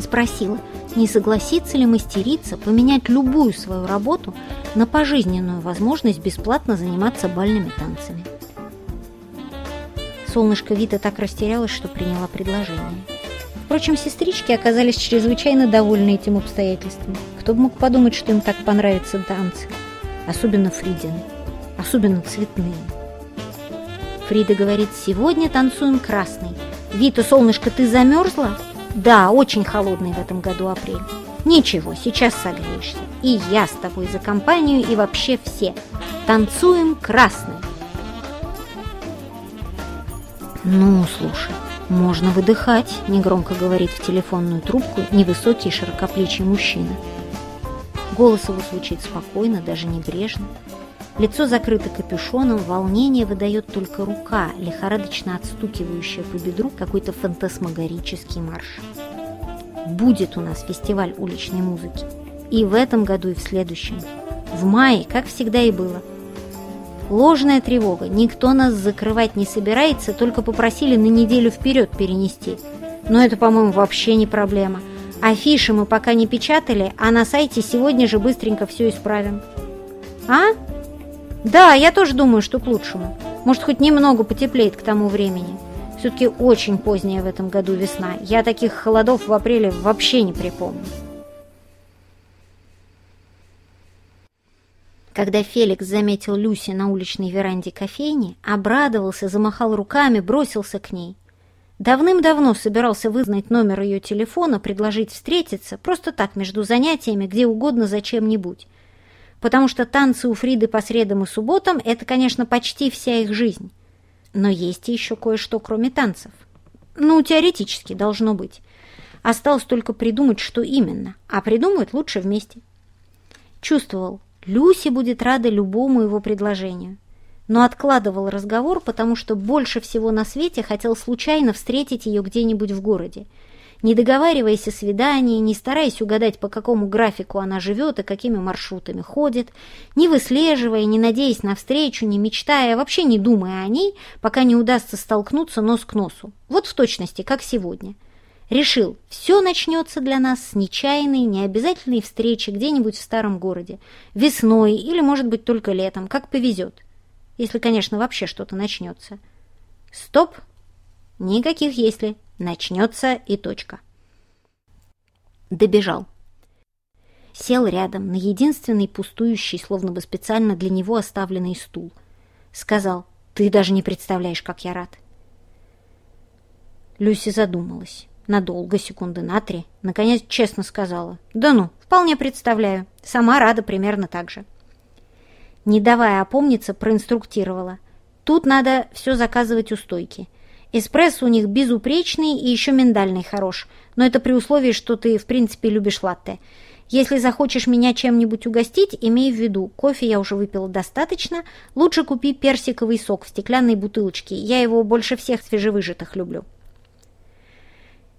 Спросила – не согласится ли мастерица поменять любую свою работу на пожизненную возможность бесплатно заниматься бальными танцами. Солнышко Вита так растерялась, что приняла предложение. Впрочем, сестрички оказались чрезвычайно довольны этим обстоятельством. Кто бы мог подумать, что им так понравятся танцы, особенно Фридины, особенно цветные. Фрида говорит, сегодня танцуем красный. Вита, солнышко, ты замерзла? Да, очень холодный в этом году апрель. Ничего, сейчас согреешься. И я с тобой за компанию, и вообще все. Танцуем красный.
Ну, слушай, можно выдыхать, негромко говорит в телефонную трубку невысокий широкоплечий мужчина. Голос его звучит спокойно, даже небрежно. Лицо закрыто капюшоном, волнение выдает только рука, лихорадочно отстукивающая по бедру какой-то фантасмагорический марш. Будет у нас фестиваль уличной музыки. И в этом году, и в следующем. В мае, как всегда и было. Ложная тревога. Никто нас закрывать не собирается, только попросили на неделю вперед перенести. Но это, по-моему, вообще не проблема. Афиши мы пока не печатали, а на сайте сегодня же быстренько все исправим. А? Да, я тоже думаю, что к лучшему. Может, хоть немного потеплеет к тому времени. Все-таки очень поздняя в этом году весна. Я таких холодов в апреле вообще не припомню. Когда Феликс заметил Люси на уличной веранде кофейни, обрадовался, замахал руками, бросился к ней. Давным-давно собирался вызнать номер ее телефона, предложить встретиться, просто так, между занятиями, где угодно, зачем-нибудь потому что танцы у Фриды по средам и субботам – это, конечно, почти вся их жизнь. Но есть еще кое-что, кроме танцев. Ну, теоретически должно быть. Осталось только придумать, что именно, а придумают лучше вместе. Чувствовал, Люси будет рада любому его предложению, но откладывал разговор, потому что больше всего на свете хотел случайно встретить ее где-нибудь в городе – не договариваясь о свидании, не стараясь угадать, по какому графику она живет и какими маршрутами ходит, не выслеживая, не надеясь на встречу, не мечтая, вообще не думая о ней, пока не удастся столкнуться нос к носу. Вот в точности, как сегодня. Решил, все начнется для нас с нечаянной, необязательной встречи где-нибудь в старом городе, весной или, может быть, только летом, как повезет. Если, конечно, вообще что-то начнется. Стоп! Никаких «если». Начнется и точка. Добежал. Сел рядом на единственный пустующий, словно бы специально для него оставленный стул. Сказал, ты даже не представляешь, как я рад. Люси задумалась. Надолго, секунды на три. Наконец, честно сказала. Да ну, вполне представляю. Сама рада примерно так же. Не давая опомниться, проинструктировала. Тут надо все заказывать у стойки. Эспрессо у них безупречный и еще миндальный хорош, но это при условии, что ты, в принципе, любишь латте. Если захочешь меня чем-нибудь угостить, имей в виду, кофе я уже выпила достаточно, лучше купи персиковый сок в стеклянной бутылочке, я его больше всех свежевыжатых люблю.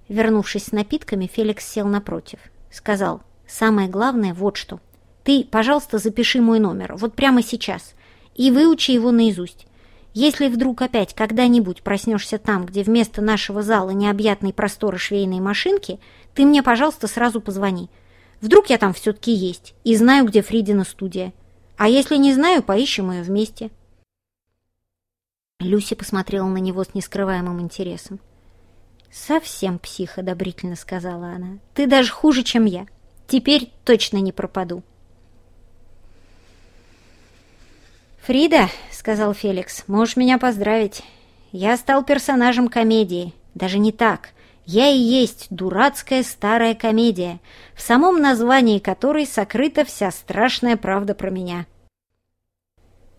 Вернувшись с напитками, Феликс сел напротив. Сказал, самое главное вот что. Ты, пожалуйста, запиши мой номер, вот прямо сейчас, и выучи его наизусть. Если вдруг опять когда-нибудь проснешься там, где вместо нашего зала необъятные просторы швейной машинки, ты мне, пожалуйста, сразу позвони. Вдруг я там все-таки есть и знаю, где Фридина студия. А если не знаю, поищем ее вместе». Люси посмотрела на него с нескрываемым интересом. «Совсем псих», — одобрительно сказала она. «Ты даже хуже, чем я. Теперь точно не пропаду». «Фрида», — сказал Феликс, — «можешь меня поздравить. Я стал персонажем комедии. Даже не так. Я и есть дурацкая старая комедия, в самом названии которой сокрыта вся страшная правда про меня».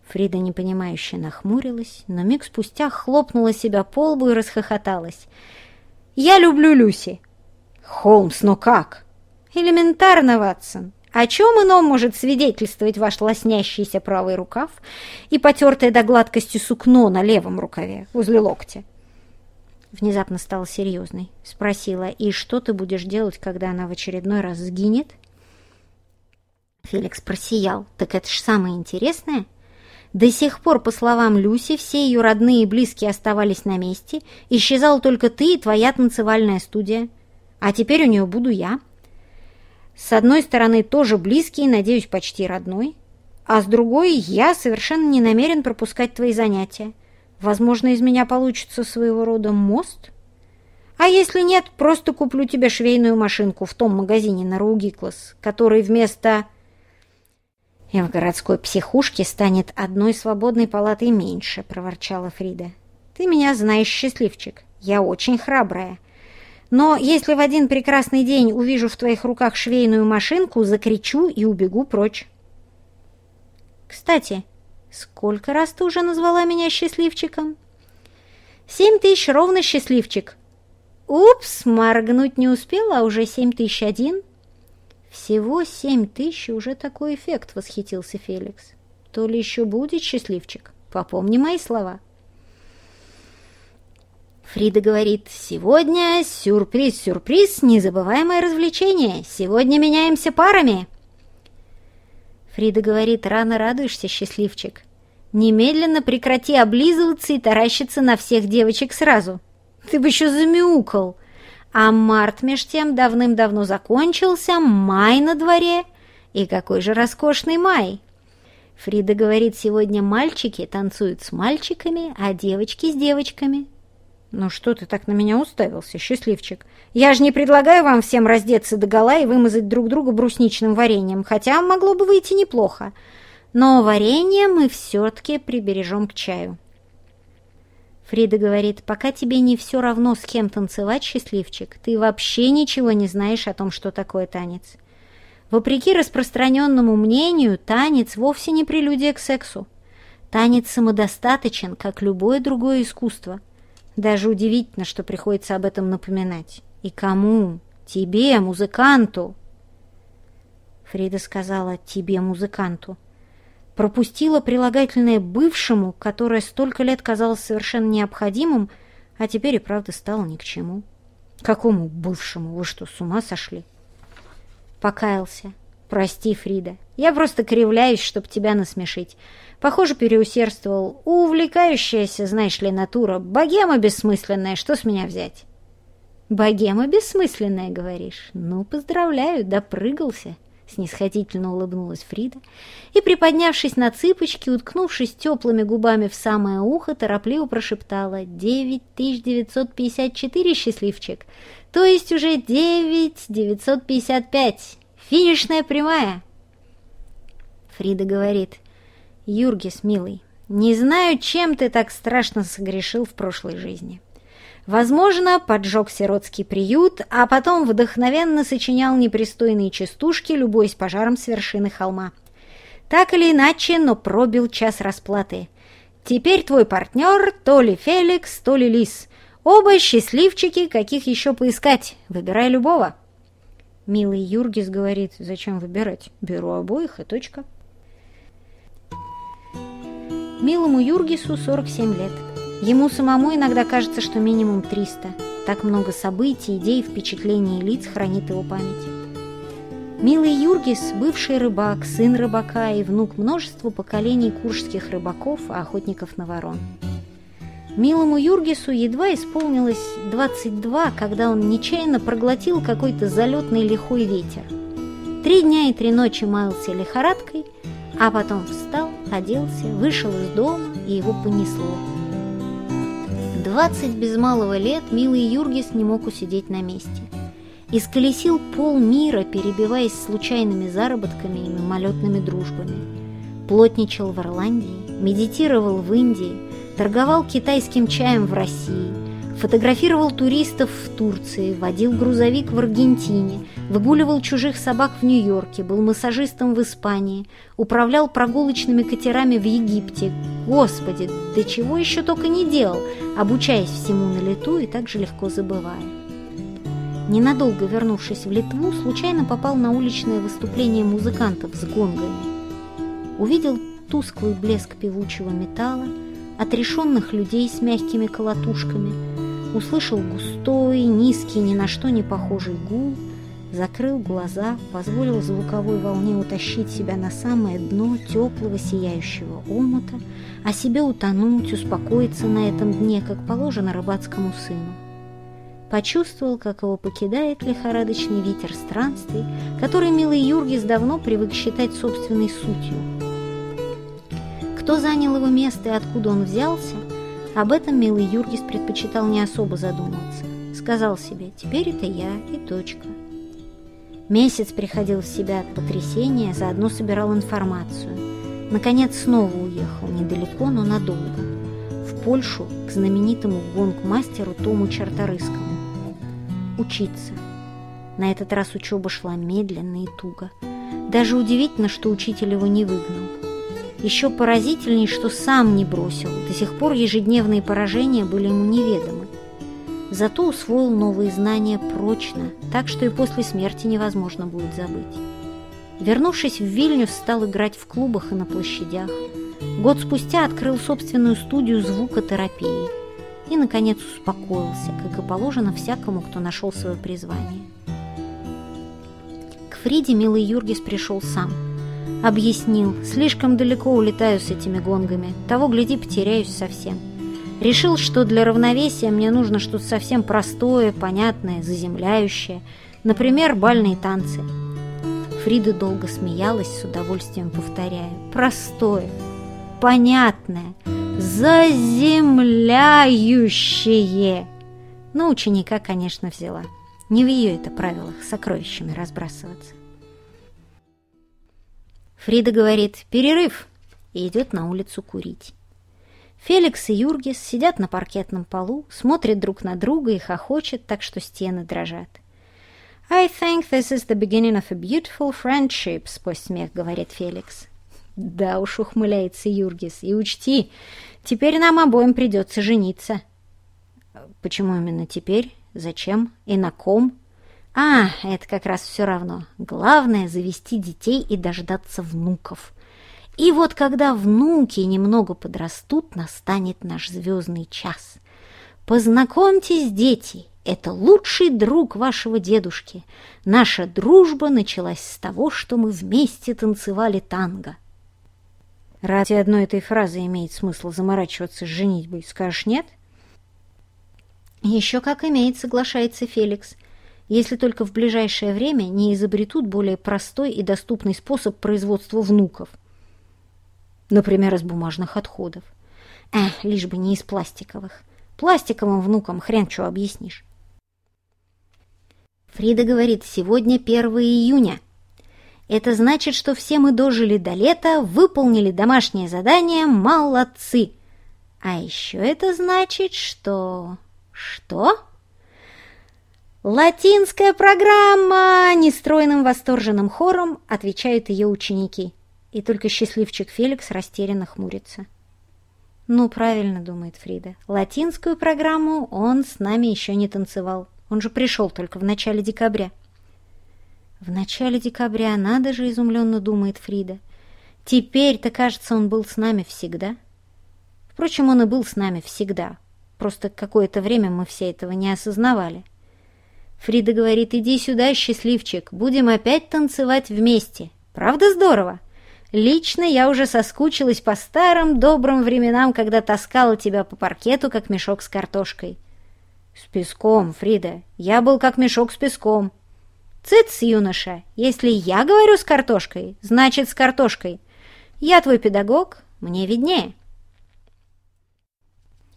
Фрида непонимающе нахмурилась, но миг спустя хлопнула себя по лбу и расхохоталась. «Я люблю Люси». «Холмс, но как?» «Элементарно, Ватсон. О чем ином может свидетельствовать ваш лоснящийся правый рукав и потертое до гладкости сукно на левом рукаве, возле локтя? Внезапно стала серьезной. Спросила, и что ты будешь делать, когда она в очередной раз сгинет? Феликс просиял. Так это ж самое интересное. До сих пор, по словам Люси, все ее родные и близкие оставались на месте, исчезал только ты и твоя танцевальная студия. А теперь у нее буду я. С одной стороны, тоже близкий, надеюсь, почти родной, а с другой, я совершенно не намерен пропускать твои занятия. Возможно, из меня получится своего рода мост. А если нет, просто куплю тебе швейную машинку в том магазине на Роугиклас, который вместо... «И в городской психушке станет одной свободной палатой меньше», — проворчала Фрида. «Ты меня знаешь, счастливчик. Я очень храбрая. Но если в один прекрасный день увижу в твоих руках швейную машинку, закричу и убегу прочь». «Кстати, сколько раз ты уже назвала меня счастливчиком?» «Семь тысяч ровно счастливчик». «Упс, моргнуть не успела, а уже семь тысяч один». «Всего семь тысяч уже такой эффект», — восхитился Феликс. «То ли еще будет счастливчик? Попомни мои слова». Фрида говорит, «Сегодня сюрприз-сюрприз, незабываемое развлечение. Сегодня меняемся парами». Фрида говорит, «Рано радуешься, счастливчик. Немедленно прекрати облизываться и таращиться на всех девочек сразу. Ты бы еще замяукал». А март меж тем давным-давно закончился, май на дворе. И какой же роскошный май! Фрида говорит, сегодня мальчики танцуют с мальчиками, а девочки с девочками. Ну что ты так на меня уставился, счастливчик? Я же не предлагаю вам всем раздеться догола и вымазать друг друга брусничным вареньем, хотя могло бы выйти неплохо. Но варенье мы все-таки прибережем к чаю. Фрида говорит, пока тебе не все равно, с кем танцевать, счастливчик, ты вообще ничего не знаешь о том, что такое танец. Вопреки распространенному мнению, танец вовсе не прелюдия к сексу. Танец самодостаточен, как любое другое искусство. Даже удивительно, что приходится об этом напоминать. И кому? Тебе, музыканту. Фрида сказала «тебе, музыканту» пропустила прилагательное «бывшему», которое столько лет казалось совершенно необходимым, а теперь и правда стало ни к чему. Какому бывшему? Вы что, с ума сошли? Покаялся. Прости, Фрида. Я просто кривляюсь, чтобы тебя насмешить. Похоже, переусердствовал. Увлекающаяся, знаешь ли, натура. Богема бессмысленная. Что с меня взять? Богема бессмысленная, говоришь? Ну, поздравляю, допрыгался снисходительно улыбнулась Фрида и, приподнявшись на цыпочки, уткнувшись теплыми губами в самое ухо, торопливо прошептала «Девять тысяч девятьсот пятьдесят четыре, счастливчик, то есть уже девять девятьсот пятьдесят пять, финишная прямая». Фрида говорит «Юргис, милый, не знаю, чем ты так страшно согрешил в прошлой жизни». Возможно, поджег сиротский приют, а потом вдохновенно сочинял непристойные частушки, любуясь пожаром с вершины холма. Так или иначе, но пробил час расплаты. Теперь твой партнер то ли Феликс, то ли Лис. Оба счастливчики, каких еще поискать. Выбирай любого. Милый Юргис говорит, зачем выбирать? Беру обоих и точка. Милому Юргису 47 лет. Ему самому иногда кажется, что минимум 300. Так много событий, идей, впечатлений и лиц хранит его память. Милый Юргис – бывший рыбак, сын рыбака и внук множества поколений куршских рыбаков и охотников на ворон. Милому Юргису едва исполнилось 22, когда он нечаянно проглотил какой-то залетный лихой ветер. Три дня и три ночи маялся лихорадкой, а потом встал, оделся, вышел из дома, и его понесло – двадцать без малого лет милый Юргис не мог усидеть на месте. Исколесил пол мира, перебиваясь случайными заработками и мимолетными дружбами. Плотничал в Ирландии, медитировал в Индии, торговал китайским чаем в России, фотографировал туристов в Турции, водил грузовик в Аргентине, выгуливал чужих собак в Нью-Йорке, был массажистом в Испании, управлял прогулочными катерами в Египте. Господи, да чего еще только не делал, обучаясь всему на лету и так же легко забывая. Ненадолго вернувшись в Литву, случайно попал на уличное выступление музыкантов с гонгами. Увидел тусклый блеск певучего металла, отрешенных людей с мягкими колотушками, услышал густой, низкий, ни на что не похожий гул, закрыл глаза, позволил звуковой волне утащить себя на самое дно теплого сияющего омута, а себе утонуть, успокоиться на этом дне, как положено рыбацкому сыну. Почувствовал, как его покидает лихорадочный ветер странствий, который милый Юргис давно привык считать собственной сутью. Кто занял его место и откуда он взялся, об этом милый Юргис предпочитал не особо задумываться. Сказал себе, теперь это я и точка.
Месяц приходил в себя от потрясения, заодно собирал информацию. Наконец снова уехал, недалеко, но надолго. В Польшу, к знаменитому гонг-мастеру Тому Чарторыскому. Учиться. На этот раз учеба шла медленно и туго. Даже удивительно, что учитель его не выгнал. Еще поразительней, что сам не бросил. До сих пор ежедневные поражения были ему неведомы. Зато усвоил новые знания прочно, так что и после смерти невозможно будет забыть. Вернувшись в Вильнюс, стал играть в клубах и на площадях. Год спустя открыл собственную студию звукотерапии и, наконец, успокоился, как и положено всякому, кто нашел свое призвание. К Фриде милый Юргис пришел сам. Объяснил, слишком далеко улетаю с этими гонгами, того, гляди, потеряюсь совсем. Решил, что для равновесия мне нужно что-то совсем простое, понятное, заземляющее, например, бальные танцы. Фрида долго смеялась, с удовольствием повторяя. Простое, понятное, заземляющее. Но ученика, конечно, взяла. Не в ее это правилах сокровищами разбрасываться. Фрида говорит «перерыв» и идет на улицу курить. Феликс и Юргис сидят на паркетном полу, смотрят друг на друга и хохочут, так что стены дрожат. «I think this is the beginning of a beautiful friendship», — сквозь смех говорит Феликс. «Да уж», — ухмыляется Юргис, — «и учти, теперь нам обоим придется жениться». «Почему именно теперь? Зачем? И на ком?» «А, это как раз все равно. Главное — завести детей и дождаться внуков. И вот когда внуки немного подрастут, настанет наш звездный час. Познакомьтесь, дети, это лучший друг вашего дедушки. Наша дружба началась с того, что мы вместе танцевали танго. Ради одной этой фразы имеет смысл заморачиваться с женитьбой, скажешь нет? Еще как имеет, соглашается Феликс, если только в ближайшее время не изобретут более простой и доступный способ производства внуков – Например, из бумажных отходов. Эх, лишь бы не из пластиковых. Пластиковым внукам хрен что объяснишь. Фрида говорит, сегодня 1 июня. Это значит, что все мы дожили до лета, выполнили домашнее задание, молодцы. А еще это значит, что... Что? «Латинская программа!» — нестройным восторженным хором отвечают ее ученики и только счастливчик Феликс растерянно хмурится. «Ну, правильно», — думает Фрида. «Латинскую программу он с нами еще не танцевал. Он же пришел только в начале декабря». «В начале декабря, надо же», — изумленно думает Фрида. «Теперь-то, кажется, он был с нами всегда». Впрочем, он и был с нами всегда. Просто какое-то время мы все этого не осознавали. Фрида говорит, иди сюда, счастливчик, будем опять танцевать вместе. Правда здорово? Лично я уже соскучилась по старым добрым временам, когда таскала тебя по паркету, как мешок с картошкой. С песком, Фрида. Я был как мешок с песком. Цыц, юноша, если я говорю с картошкой, значит с картошкой. Я твой педагог, мне виднее.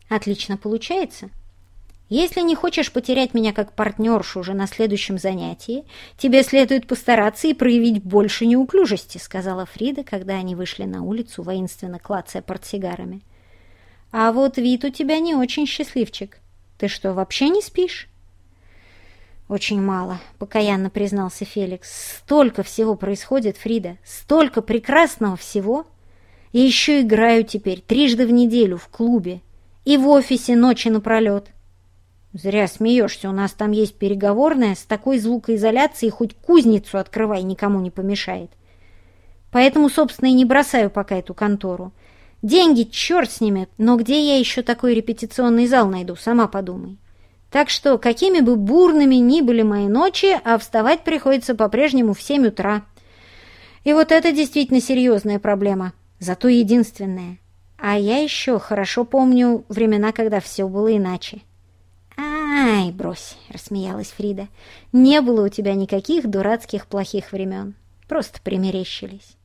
Отлично получается. Если не хочешь потерять меня как партнершу уже на следующем занятии, тебе следует постараться и проявить больше неуклюжести», — сказала Фрида, когда они вышли на улицу, воинственно клацая портсигарами. «А вот вид у тебя не очень счастливчик. Ты что, вообще не спишь?» «Очень мало», — покаянно признался Феликс. «Столько всего происходит, Фрида, столько прекрасного всего. И еще играю теперь трижды в неделю в клубе и в офисе ночи напролет». «Зря смеешься, у нас там есть переговорная, с такой звукоизоляцией хоть кузницу открывай, никому не помешает. Поэтому, собственно, и не бросаю пока эту контору. Деньги, черт с ними, но где я еще такой репетиционный зал найду, сама подумай. Так что, какими бы бурными ни были мои ночи, а вставать приходится по-прежнему в семь утра. И вот это действительно серьезная проблема, зато единственная. А я еще хорошо помню времена, когда все было иначе. «Ай, брось!» — рассмеялась Фрида. «Не было у тебя никаких дурацких плохих времен. Просто примерещились».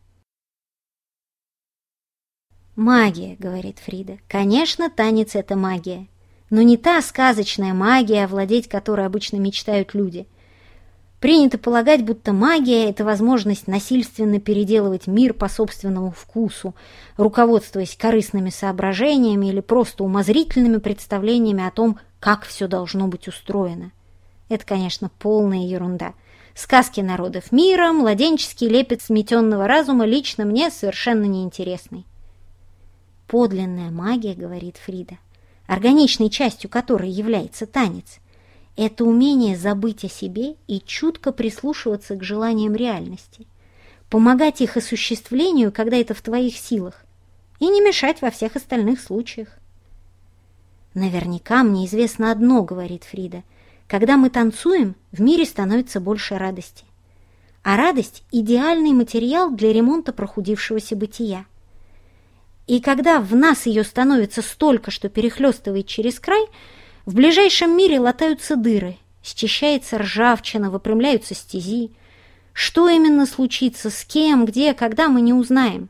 «Магия», — говорит Фрида. «Конечно, танец — это магия. Но не та сказочная магия, овладеть которой обычно мечтают люди. Принято полагать, будто магия – это возможность насильственно переделывать мир по собственному вкусу, руководствуясь корыстными соображениями или просто умозрительными представлениями о том, как все должно быть устроено. Это, конечно, полная ерунда. Сказки народов мира, младенческий лепет сметенного разума лично мне совершенно неинтересный. Подлинная магия, говорит Фрида, органичной частью которой является танец, это умение забыть о себе и чутко прислушиваться к желаниям реальности, помогать их осуществлению, когда это в твоих силах, и не мешать во всех остальных случаях. Наверняка мне известно одно, говорит Фрида, когда мы танцуем, в мире становится больше радости. А радость – идеальный материал для ремонта прохудившегося бытия. И когда в нас ее становится столько, что перехлестывает через край, в ближайшем мире латаются дыры, счищается ржавчина, выпрямляются стези. Что именно случится, с кем, где, когда, мы не узнаем.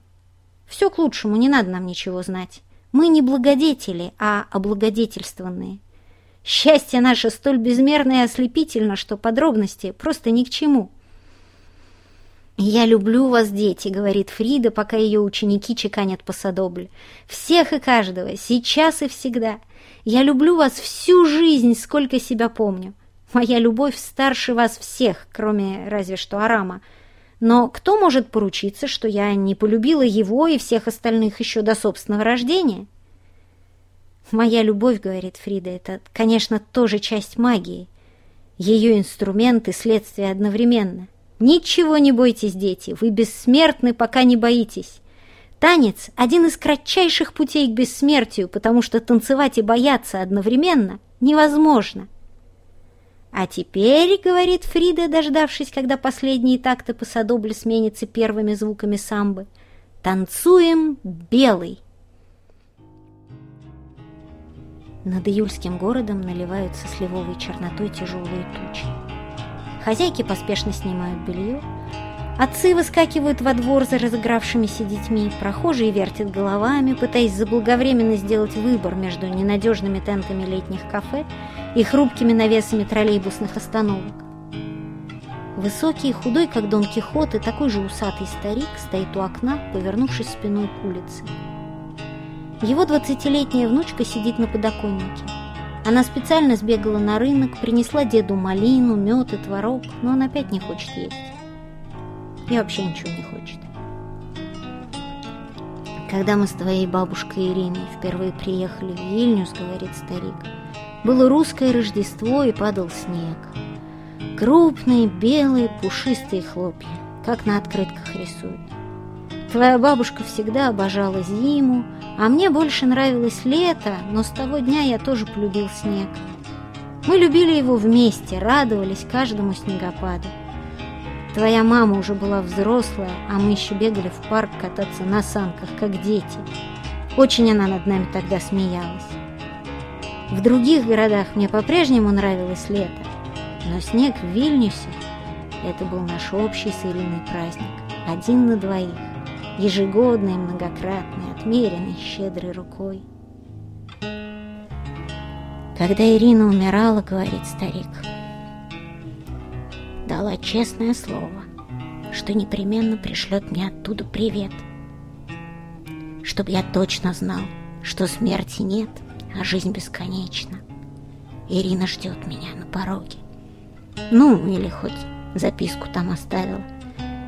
Все к лучшему, не надо нам ничего знать. Мы не благодетели, а облагодетельствованные – Счастье наше столь безмерно и ослепительно, что подробности просто ни к чему. «Я люблю вас, дети», — говорит Фрида, пока ее ученики чеканят посадобль. «Всех и каждого, сейчас и всегда. Я люблю вас всю жизнь, сколько себя помню. Моя любовь старше вас всех, кроме разве что Арама. Но кто может поручиться, что я не полюбила его и всех остальных еще до собственного рождения?» Моя любовь, говорит Фрида, это, конечно, тоже часть магии. Ее инструмент и следствие одновременно. Ничего не бойтесь, дети, вы бессмертны, пока не боитесь. Танец – один из кратчайших путей к бессмертию, потому что танцевать и бояться одновременно невозможно. А теперь, говорит Фрида, дождавшись, когда последние такты по садобле сменятся первыми звуками самбы, танцуем белый. Над июльским городом наливаются сливовой чернотой тяжелые тучи. Хозяйки поспешно снимают белье, отцы выскакивают во двор за разыгравшимися детьми, прохожие вертят головами, пытаясь заблаговременно сделать выбор между ненадежными тентами летних кафе и хрупкими навесами троллейбусных остановок. Высокий и худой, как Дон Кихот, и такой же усатый старик стоит у окна, повернувшись спиной к улице. Его двадцатилетняя внучка сидит на подоконнике. Она специально сбегала на рынок, принесла деду малину, мед и творог, но он опять не хочет есть. И вообще ничего не хочет. Когда мы с твоей бабушкой Ириной впервые приехали в Вильнюс, говорит старик, было русское Рождество и падал снег. Крупные, белые, пушистые хлопья, как на открытках рисуют. Твоя бабушка всегда обожала зиму, а мне больше нравилось лето, но с того дня я тоже полюбил снег. Мы любили его вместе, радовались каждому снегопаду. Твоя мама уже была взрослая, а мы еще бегали в парк кататься на санках, как дети. Очень она над нами тогда смеялась. В других городах мне по-прежнему нравилось лето, но снег в Вильнюсе – это был наш общий с Ириной праздник, один на двоих ежегодный, многократный, отмеренный щедрой рукой. Когда Ирина умирала, говорит старик, дала честное слово, что непременно пришлет мне оттуда привет, чтобы я точно знал, что смерти нет, а жизнь бесконечна. Ирина ждет меня на пороге. Ну, или хоть записку там оставила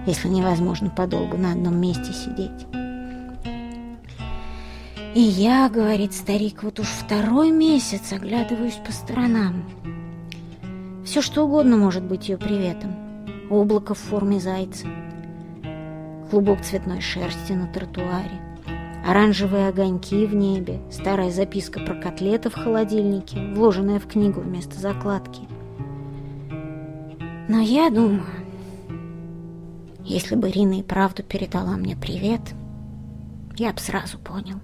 если невозможно подолгу на одном месте сидеть. И я, говорит старик, вот уж второй месяц оглядываюсь по сторонам. Все что угодно может быть ее приветом. Облако в форме зайца, клубок цветной шерсти на тротуаре, оранжевые огоньки в небе, старая записка про котлеты в холодильнике, вложенная в книгу вместо закладки. Но я думаю, если бы Рина и правду передала мне привет, я бы сразу понял,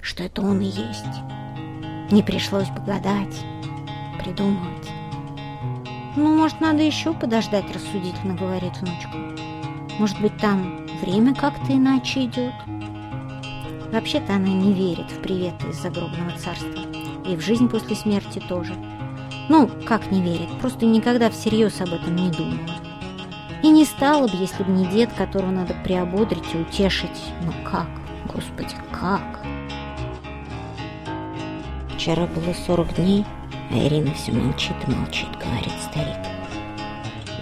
что это он и есть. Не пришлось бы гадать, придумывать. «Ну, может, надо еще подождать», — рассудительно говорит внучка. «Может быть, там время как-то иначе идет?» Вообще-то она не верит в приветы из загробного царства. И в жизнь после смерти тоже.
Ну, как не верит, просто никогда всерьез об этом не думала. И не стала бы, если бы не дед, которого надо приободрить и утешить. Но как? Господи, как? Вчера было сорок дней, а Ирина все молчит и молчит, говорит старик.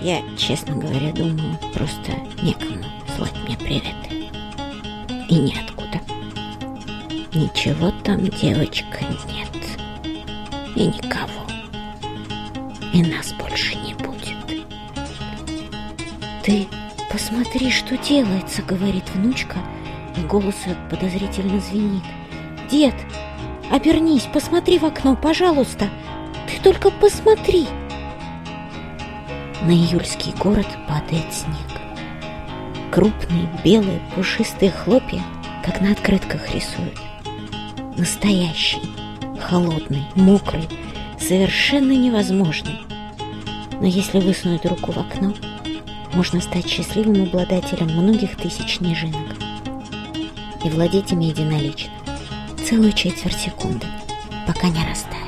Я, честно говоря, думаю, просто некому слать мне приветы. И неоткуда. Ничего там, девочка, нет. И никого. И нас больше не будет. Ты посмотри, что делается, говорит внучка, и голос подозрительно звенит. Дед, обернись, посмотри в окно, пожалуйста. Только посмотри. На июльский город падает снег. Крупные, белые, пушистые хлопья, как на открытках рисуют. Настоящий, холодный, мокрый, совершенно невозможный. Но если высунуть руку в окно, можно стать счастливым обладателем многих тысяч снежинок и владеть ими единолично целую четверть секунды, пока не растает.